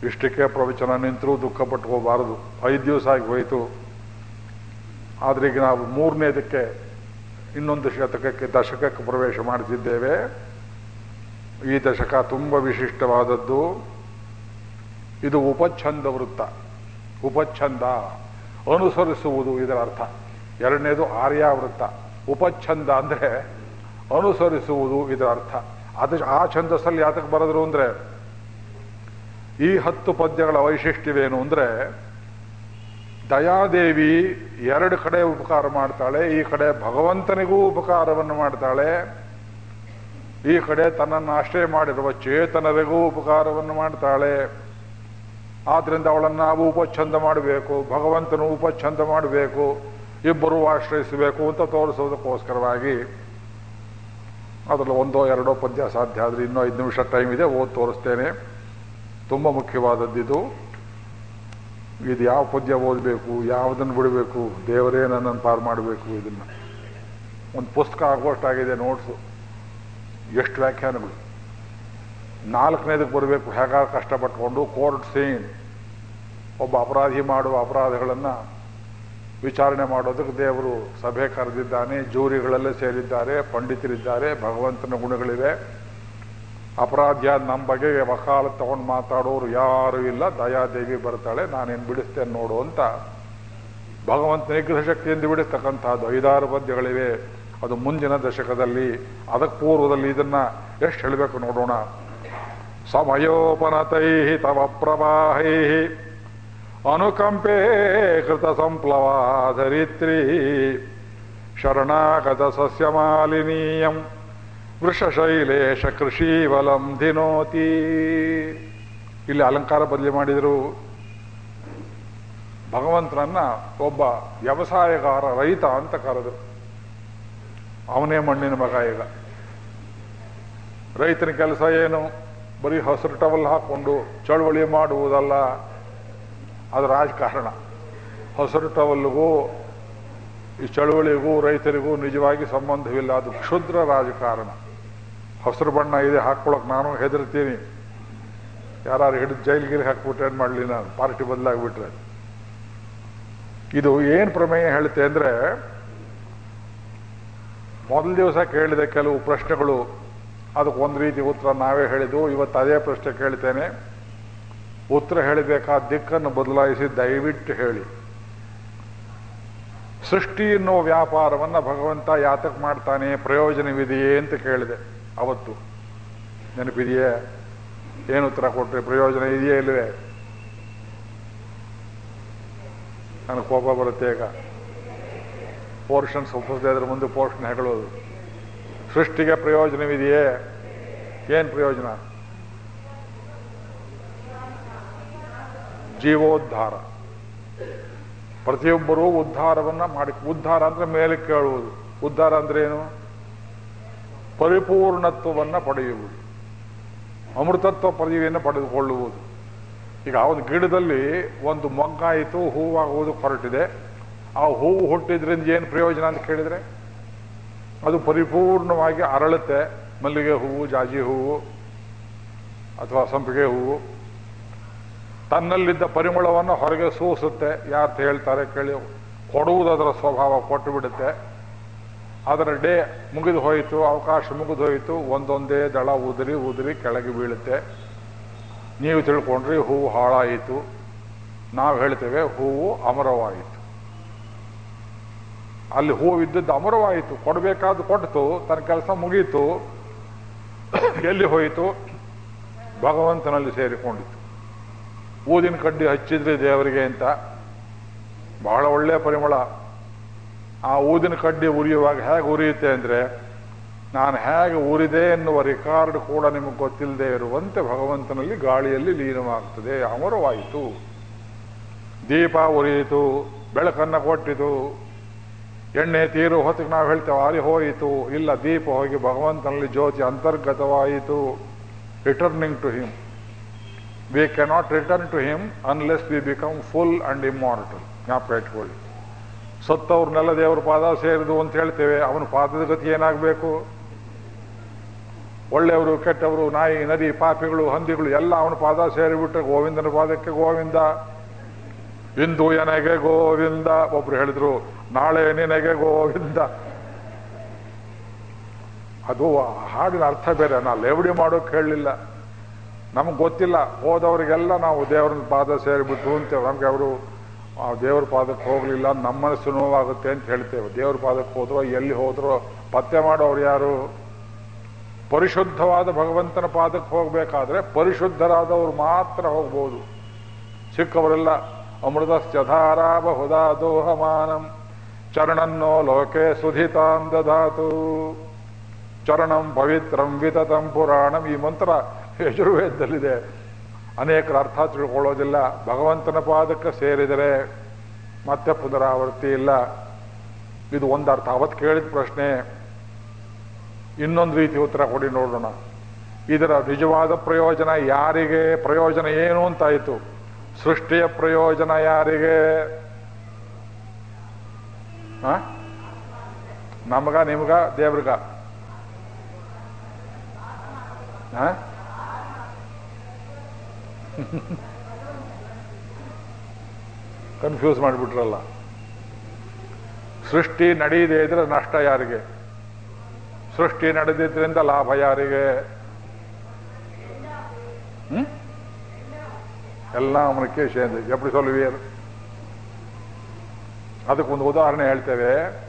ಇಷ್ಟಕ್ಕೆ ಪ್ರವಚನ ನಿಂತರೂ ದುಃಖ ಪಟ್ಕೋಬಾರದು. ಐದು ದಿವಸ ಆಗಿ ಹೋಯಿತು. ಆದ್ರೆ ಈಗ ನಾವು ಮೂರನೇದಕ್ಕೆ ಇನ್ನೊಂದು ಶತಕಕ್ಕೆ ದಶಕಕ್ಕೆ ಪ್ರವೇಶ ಮಾಡ್ತಿದ್ದೇವೆ ಈ ದಶಕ ತುಂಬ ವಿಶಿಷ್ಟವಾದದ್ದು. ಇದು ಉಪಚ್ಛಂದ ವೃತ್ತ. ಉಪಚ್ಛಂದ ಅನುಸರಿಸುವುದು ಇದರ ಅರ್ಥ. ಎರಡನೇದು ಆರ್ಯಾವೃತ್ತ ಉಪಚ್ಛಂದ ಅಂದ್ರೆ ಅನುಸರಿಸುವುದು ಇದರ ಅರ್ಥ. ಅದು ಆ ಛಂದಸ್ಸಲ್ಲಿ ಯಾತಕ್ಕೆ ಬರೆದ್ರು ಅಂದರೆ ಈ ಹತ್ತು ಪದ್ಯಗಳ ವೈಶಿಷ್ಟ್ಯವೇನು ಅಂದ್ರೆ ದಯಾದೇವಿ ಎರಡು ಕಡೆ ಉಪಕಾರ ಮಾಡ್ತಾಳೆ, ಈ ಕಡೆ ಭಗವಂತನಿಗೂ ಉಪಕಾರವನ್ನು ಮಾಡ್ತಾಳೆ, ಈ ಕಡೆ ತನ್ನನ್ನು ಆಶ್ರಯ ಮಾಡಿರುವ ಚೇತನರಿಗೂ ಉಪಕಾರವನ್ನು ಮಾಡ್ತಾಳೆ. ಆದ್ರಿಂದ ಅವಳನ್ನು ನಾವು ಉಪಚ್ಛಂದ ಮಾಡಬೇಕು, ಭಗವಂತನು ಉಪಚ್ಛಂದ ಮಾಡಬೇಕು, ಇಬ್ಬರು ಆಶ್ರಯಿಸಬೇಕು ಅಂತ ತೋರಿಸೋದಕ್ಕೋಸ್ಕರವಾಗಿ. ಅದರಲ್ಲಿ ಒಂದೋ ಎರಡೋ ಪದ್ಯ ಸಾಧ್ಯ ಆದರೆ ಇನ್ನೂ ಐದು ನಿಮಿಷ ಟೈಮ್ ಇದೆ, ಓದಿ ತೋರಿಸ್ತೇನೆ. ತುಂಬ ಮುಖ್ಯವಾದದ್ದಿದು. ಇದು ಯಾವ ಪದ್ಯ ಓದಬೇಕು, ಯಾವುದನ್ನು ಬಿಡಬೇಕು, ದೇವರೇ ನನ್ನನ್ನು ಪಾರು ಮಾಡಬೇಕು ಇದನ್ನು. ಒಂದು ಪುಸ್ತಕ ಆಗೋಷ್ಟಾಗಿದೆ ನೋಟ್ಸು. ಎಷ್ಟು ವ್ಯಾಖ್ಯಾನಗಳು. ನಾಲ್ಕನೇದಕ್ಕೆ ಬರಬೇಕು ಹೇಗಾಗ ಕಷ್ಟಪಟ್ಕೊಂಡು ಕೋರ್ಟ್ ಸೀನ್. ಒಬ್ಬ ಅಪರಾಧಿ ಮಾಡುವ ಅಪರಾಧಗಳನ್ನು ವಿಚಾರಣೆ ಮಾಡೋದಕ್ಕೆ ದೇವರು ಸಭೆ ಕರೆದಿದ್ದಾನೆ, ಜೂರಿಗಳಲ್ಲೇ ಸೇರಿದ್ದಾರೆ, ಪಂಡಿತರಿದ್ದಾರೆ, ಭಗವಂತನ ಗುಣಗಳಿವೆ. ಅಪರಾಧ್ಯ ನಮ್ಮ ಬಗ್ಗೆ ವಕಾಲ ತಗೊಂಡು ಮಾತಾಡೋರು ಯಾರೂ ಇಲ್ಲ. ದಯಾದೇವಿ ಬರ್ತಾಳೆ, ನಾನೇನು ಬಿಡಿಸ್ತೇನೆ ನೋಡು ಅಂತ. ಭಗವಂತ ನಿಗ್ರಹ ಶಕ್ತಿಯಿಂದ ಬಿಡಿಸ್ತಕ್ಕಂಥದ್ದು ಐದಾರು ಪದ್ಯಗಳಿವೆ. ಅದು ಮುಂದಿನ ದಶಕದಲ್ಲಿ ಅದಕ್ಕೆ ಪೂರ್ವದಲ್ಲಿ ಇದನ್ನ ಎಷ್ಟು ಹೇಳಬೇಕು ನೋಡೋಣ. ಸಮಯೋಪನತೈ ತವ ಪ್ರವಾಹೈ. ಅನುಕಂಪೇ ಕೃತ ಸಂಪ್ಲವಾ ಧರಿತ್ರಿ ಶರಣಾಗತ ಸಸ್ಯಮಾಲಿನೀಯಂ ವೃಷಶೈಲೇಶ ಕೃಷೀವಲಂ ದಿನೋತಿ. ಇಲ್ಲಿ ಅಲಂಕಾರ ಬದಲಿ ಮಾಡಿದರು. ಭಗವಂತನನ್ನ ಒಬ್ಬ ವ್ಯವಸಾಯಗಾರ, ರೈತ ಅಂತ ಕರೆದರು. ಅವನೇ ಮಣ್ಣಿನ ಮಗ ಈಗ. ರೈತನ ಕೆಲಸ ಏನು? ಬರೀ ಹಸಿರು ಟವಲ್ ಹಾಕೊಂಡು ಚಳವಳಿ ಮಾಡುವುದಲ್ಲ. ಅದು ರಾಜಕಾರಣ. ಹಸಿರು ಟವಲ್ಗೂ, ಈ ಚಳವಳಿಗೂ, ರೈತರಿಗೂ ನಿಜವಾಗಿ ಸಂಬಂಧವಿಲ್ಲ. ಅದು ಕ್ಷುದ್ರ ರಾಜಕಾರಣ. ಹಸಿರು ಬಣ್ಣ ಇದೆ, ಹಾಕ್ಕೊಳಕ್ ನಾನು ಹೆದರ್ತೀನಿ. ಯಾರು ಹಿಡಿದು ಜೈಲಿಗೆ ಹಾಕ್ಬಿಟ್ಟು ಏನು ಮಾಡಲಿ ನಾನು? ಪಾರ್ಟಿ ಬದಲಾಗ್ಬಿಟ್ರೆ. ಇದು ಏನು ಪ್ರಮೇಯ ಹೇಳುತ್ತೆ ಅಂದ್ರೆ, ಮೊದಲ ದಿವಸ ಕೇಳಿದ ಕೆಲವು ಪ್ರಶ್ನೆಗಳು. ಅದಕ್ಕೆ ಒಂದು ರೀತಿ ಉತ್ತರ ನಾವೇ ಹೇಳಿದ್ವು ಇವತ್ತು ಅದೇ ಪ್ರಶ್ನೆ ಕೇಳ್ತೇನೆ. ಉತ್ತರ ಹೇಳಬೇಕಾದ ದಿಕ್ಕನ್ನು ಬದಲಾಯಿಸಿ ದಯವಿಟ್ಟು ಹೇಳಿ. ಸೃಷ್ಟಿ ಎನ್ನುವ ವ್ಯಾಪಾರವನ್ನ ಭಗವಂತ ಯಾತಕ್ ಮಾಡ್ತಾನೆ? ಪ್ರಯೋಜನವಿದೆಯೇ ಅಂತ ಕೇಳಿದೆ. ಅವತ್ತು ನೆನಪಿದೆಯೇ? ಏನು ಉತ್ತರ ಕೊಟ್ಟರೆ ಪ್ರಯೋಜನ ಇದೆಯೇ ಇಲ್ಲವೇ? ನನಗೆ ಕೋಪ ಬರುತ್ತೆ ಈಗ. ಪೋರ್ಷನ್ ಒಪ್ಪಿಸದೇ ಅದ್ರ ಮುಂದೆ ಪೋರ್ಷನ್ ಹೇಳೋದು ಸೃಷ್ಟಿಗೆ ಪ್ರಯೋಜನವಿದೆಯೇ? ಏನು ಪ್ರಯೋಜನ? ಜೀವೋದ್ಧಾರ. ಪ್ರತಿಯೊಬ್ಬರೂ ಉದ್ಧಾರವನ್ನ ಮಾಡಿ, ಉದ್ಧಾರ ಅಂದ್ರೆ ಮೇಲೆ ಕೇಳುವುದು. ಉದ್ಧಾರ ಅಂದ್ರೆ ಏನು? ಪರಿಪೂರ್ಣತ್ವವನ್ನ ಪಡೆಯುವುದು. ಅಮೃತತ್ವ ಪದವಿಯನ್ನು ಪಡೆದುಕೊಳ್ಳುವುದು. ಈಗ ಒಂದು ಗಿಡದಲ್ಲಿ ಒಂದು ಮೊಗ್ಗಾಯಿತು, ಹೂವಾಗುವುದು ಹೊರಟಿದೆ. ಆ ಹೂವು ಹುಟ್ಟಿದ್ರಿಂದ ಏನು ಪ್ರಯೋಜನ ಅಂತ ಕೇಳಿದರೆ? ಅದು ಪರಿಪೂರ್ಣವಾಗಿ ಅರಳುತ್ತೆ. ಮಲ್ಲಿಗೆ ಹೂವು, ಜಾಜಿ ಹೂವು ಅಥವಾ ಸಂಪಿಗೆ ಹೂವು. ತನ್ನಲ್ಲಿದ್ದ ಪರಿಮಳವನ್ನು ಹೊರಗೆ ಸೂಸುತ್ತೆ. ಯಾರು ಹೇಳ್ತಾರೆ ಕೇಳಿ. ಕೊಡುವುದು ಅದರ ಸ್ವಭಾವ ಕೊಟ್ಟು ಬಿಡುತ್ತೆ. ಅದರ ಡೇ ಮುಗಿದು ಹೋಯಿತು, ಅವಕಾಶ ಮುಗಿದು ಹೋಯಿತು. ಒಂದೊಂದೇ ದಳ ಉದುರಿ ಉದುರಿ ಕೆಳಗೆ ಬೀಳುತ್ತೆ. ನೀವು ತಿಳ್ಕೊಂಡ್ರಿ, ಹೂವು ಹಾಳಾಯಿತು. ನಾವು ಹೇಳ್ತೇವೆ, ಹೂವು ಅಮರವಾಯಿತು. ಅಲ್ಲಿ ಹೂವು ಇದ್ದದ್ದು ಅಮರವಾಯಿತು. ಕೊಡಬೇಕಾದ್ದು ಕೊಟ್ಟು ತನ್ನ ಕೆಲಸ ಮುಗೀತು. ಎಲ್ಲಿ ಹೋಯಿತು? ಭಗವಂತನಲ್ಲಿ ಸೇರಿಕೊಂಡಿತು ಊದಿನ ಕಡ್ಡಿ ಹಚ್ಚಿದ್ರಿ ದೇವರಿಗೆ ಅಂತ. ಬಹಳ ಒಳ್ಳೆಯ ಪರಿಮಳ. ಆ ಊದಿನ ಕಡ್ಡಿ ಉರಿಯುವಾಗ ಹೇಗೆ ಉರಿಯುತ್ತೆ ಅಂದರೆ, ನಾನು ಹೇಗೆ ಉರಿದೆ ಎನ್ನುವ ರೆಕಾರ್ಡ್ ಕೂಡ ನಿಮಗೆ ಗೊತ್ತಿಲ್ಲದೆ ಇರುವಂತೆ ಭಗವಂತನಲ್ಲಿ ಗಾಳಿಯಲ್ಲಿ ಲೀನವಾಗ್ತದೆ. ಅಮರವಾಯಿತು. ದೀಪ ಉರಿಯಿತು, ಬೆಳಕನ್ನು ಕೊಟ್ಟಿತು, ಎಣ್ಣೆ ತೀರು ಹೊತ್ತಿಗೆ ನಾವು ಹೇಳ್ತೇವೆ, ಆರಿ ಹೋಯಿತು. ಇಲ್ಲ, ದೀಪ ಹೋಗಿ ಭಗವಂತನಲ್ಲಿ ಜ್ಯೋತಿ ಅಂತರ್ಗತವಾಯಿತು. Returning to him we cannot return to him unless we become full and immortal ಜ್ಞಾಪಕ ಇಟ್ಕೊಳ್ಳಿ. ಸತ್ತವ್ರನ್ನೆಲ್ಲ ದೇವರ ಪಾದ ಸೇರಿದು ಅಂತ ಹೇಳ್ತೇವೆ, ಅವನ ಪಾದದ ಗತಿ ಏನಾಗಬೇಕು? ಒಳ್ಳೆಯವರು, ಕೆಟ್ಟವರು, ನಾಯಿ, ನದಿ, ಪಾಪಿಗಳು, ಹಂದಿಗಳು ಎಲ್ಲ ಅವನ ಪಾದ ಸೇರಿಬಿಟ್ರೆ ಗೋವಿಂದನ ಪಾದಕ್ಕೆ ಗೋವಿಂದ. ಇಂದು ಎನಗೆ ಗೋವಿಂದ, ಒಬ್ರು ಹೇಳಿದ್ರು, ನಾಳೆ ನಿನಗೆ ಗೋವಿಂದ. ಅದು ಹಾಡಿನ ಅರ್ಥ ಬೇರೆ, ನಾ ಲೇವಡಿ ಮಾಡೋಕೆ ಹೇಳಲಿಲ್ಲ. ನಮ್ಗೆ ಗೊತ್ತಿಲ್ಲ, ಹೋದವರಿಗೆಲ್ಲ ನಾವು ದೇವರನ್ನ ಪಾದ ಸೇರಿಬಿಟ್ಟು ಅಂತೇವೆ ನಮಗೆ ಅವರು ಆ ದೇವ್ರ ಪಾದಕ್ಕೆ ಹೋಗಲಿಲ್ಲ, ನಮ್ಮ ಮನಸ್ಸು ನೋವಾಗುತ್ತೆ ಅಂತ ಹೇಳ್ತೇವೆ. ದೇವ್ರ ಪಾದಕ್ಕೆ ಹೋದ್ರೋ, ಎಲ್ಲಿ ಹೋದ್ರೋ, ಪತ್ತೆ ಮಾಡೋರು ಯಾರು? ಪರಿಶುದ್ಧವಾದ ಭಗವಂತನ ಪಾದಕ್ಕೆ ಹೋಗಬೇಕಾದ್ರೆ ಪರಿಶುದ್ಧರಾದವರು ಮಾತ್ರ ಹೋಗ್ಬೋದು. ಸಿಕ್ಕವರೆಲ್ಲ ಅಮೃತಶ್ಚಧಾರ ಬಹುದಾ ದೋಹಮಾನಂ. ಚರಣನ್ನೋ ಲೋಕೆ ಸುಧಿತಾಂ ದಧಾತು ಚರಣಂ ಪವಿತ್ರಂ ವಿತತಂ ಪುರಾಣಂ. ಈ ಮಂತ್ರ ಯಜುರ್ವೇದದಲ್ಲಿದೆ. ಅನೇಕರ ಅರ್ಥ ತಿಳ್ಕೊಳ್ಳೋದಿಲ್ಲ. ಭಗವಂತನ ಪಾದಕ್ಕೆ ಸೇರಿದರೆ ಮತ್ತೆ ಪುನರಾವರ್ತಿ ಇಲ್ಲ. ಇದು ಒಂದು ಅರ್ಥ. ಅವತ್ತು ಕೇಳಿದ ಪ್ರಶ್ನೆ, ಇನ್ನೊಂದು ರೀತಿ ಉತ್ತರ ಕೊಡಿ ನೋಡೋಣ. ಇದರ ನಿಜವಾದ ಪ್ರಯೋಜನ ಯಾರಿಗೆ? ಪ್ರಯೋಜನ ಏನು ಅಂತಾಯಿತು? ಸೃಷ್ಟಿಯ ಪ್ರಯೋಜನ ಯಾರಿಗೆ? ನಮಗ, ನಿಮ್ಗ, ದೇವ್ರಿಗ. ಆ? ಕನ್ಫ್ಯೂಸ್ ಮಾಡಿಬಿಟ್ರಲ್ಲ. ಸೃಷ್ಟಿ ನಡೆಯದೇ ಇದ್ರೆ ನಷ್ಟ ಯಾರಿಗೆ? ಸೃಷ್ಟಿ ನಡೆದಿದ್ದರಿಂದ ಲಾಭ ಯಾರಿಗೆ? ಎಲ್ಲ ಅವನ ಕೇಶ ಎಪ್ಪಡಿ ಸೊಲ್ವಿಯರ್ ಅದಕ್ಕೊಂದು ಉದಾಹರಣೆ ಹೇಳ್ತೇವೆ.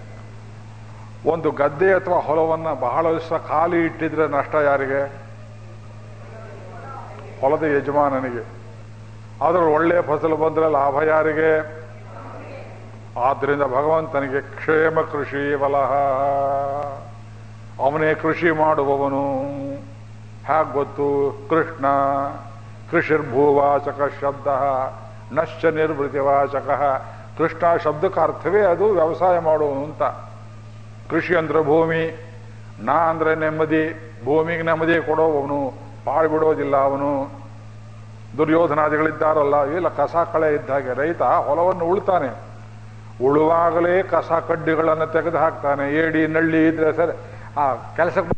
ಒಂದು ಗದ್ದೆ ಅಥವಾ ಹೊಲವನ್ನು ಬಹಳ ವರ್ಷ ಖಾಲಿ ಇಟ್ಟಿದ್ರೆ ನಷ್ಟ ಯಾರಿಗೆ? ಹೊಲದ ಯಜಮಾನನಿಗೆ. ಆದರೂ ಒಳ್ಳೆಯ ಫಸಲು ಬಂದರೆ ಲಾಭ ಯಾರಿಗೆ? ಆದ್ದರಿಂದ ಭಗವಂತನಿಗೆ ಕ್ಷೇಮ ಕೃಷಿ ಬಲಹ ಅವನೇ ಕೃಷಿ ಮಾಡುವವನು. ಹೇಗೆ ಗೊತ್ತು? ಕೃಷ್ಣ. ಕೃಷಿರ್ಭೂವಾಚಕ ಶಬ್ದ. ನಶ್ಚ ನಿರ್ವೃತಿವಾಚಕ. ಕೃಷ್ಣ ಶಬ್ದಕ್ಕೆ ಅರ್ಥವೇ ಅದು, ವ್ಯವಸಾಯ ಮಾಡುವನು ಅಂತ. ಕೃಷಿ ಅಂದ್ರೆ ಭೂಮಿ. ನಾ ಅಂದ್ರೆ ನೆಮ್ಮದಿ. ಭೂಮಿಗೆ ನೆಮ್ಮದಿ ಕೊಡೋವನು ಪಾಳು ಬಿಡೋದಿಲ್ಲ ಅವನು ದುರ್ಯೋಧನಾದಿಗಳಿದ್ದಾರಲ್ಲ, ಇಲ್ಲ ಕಸ ಕಳೆ ಇದ್ದಾಗೆ ರೈತ ಹೊಲವನ್ನು ಉಳ್ತಾನೆ. ಉಳುವಾಗಲೇ ಕಸ ಕಡ್ಡಿಗಳನ್ನು ತೆಗೆದು ಹಾಕ್ತಾನೆ. ಏಡಿ, ನಳ್ಳಿ ಇದ್ರೆ ಸರಿ. ಆ ಕೆಲಸಕ್ಕೆ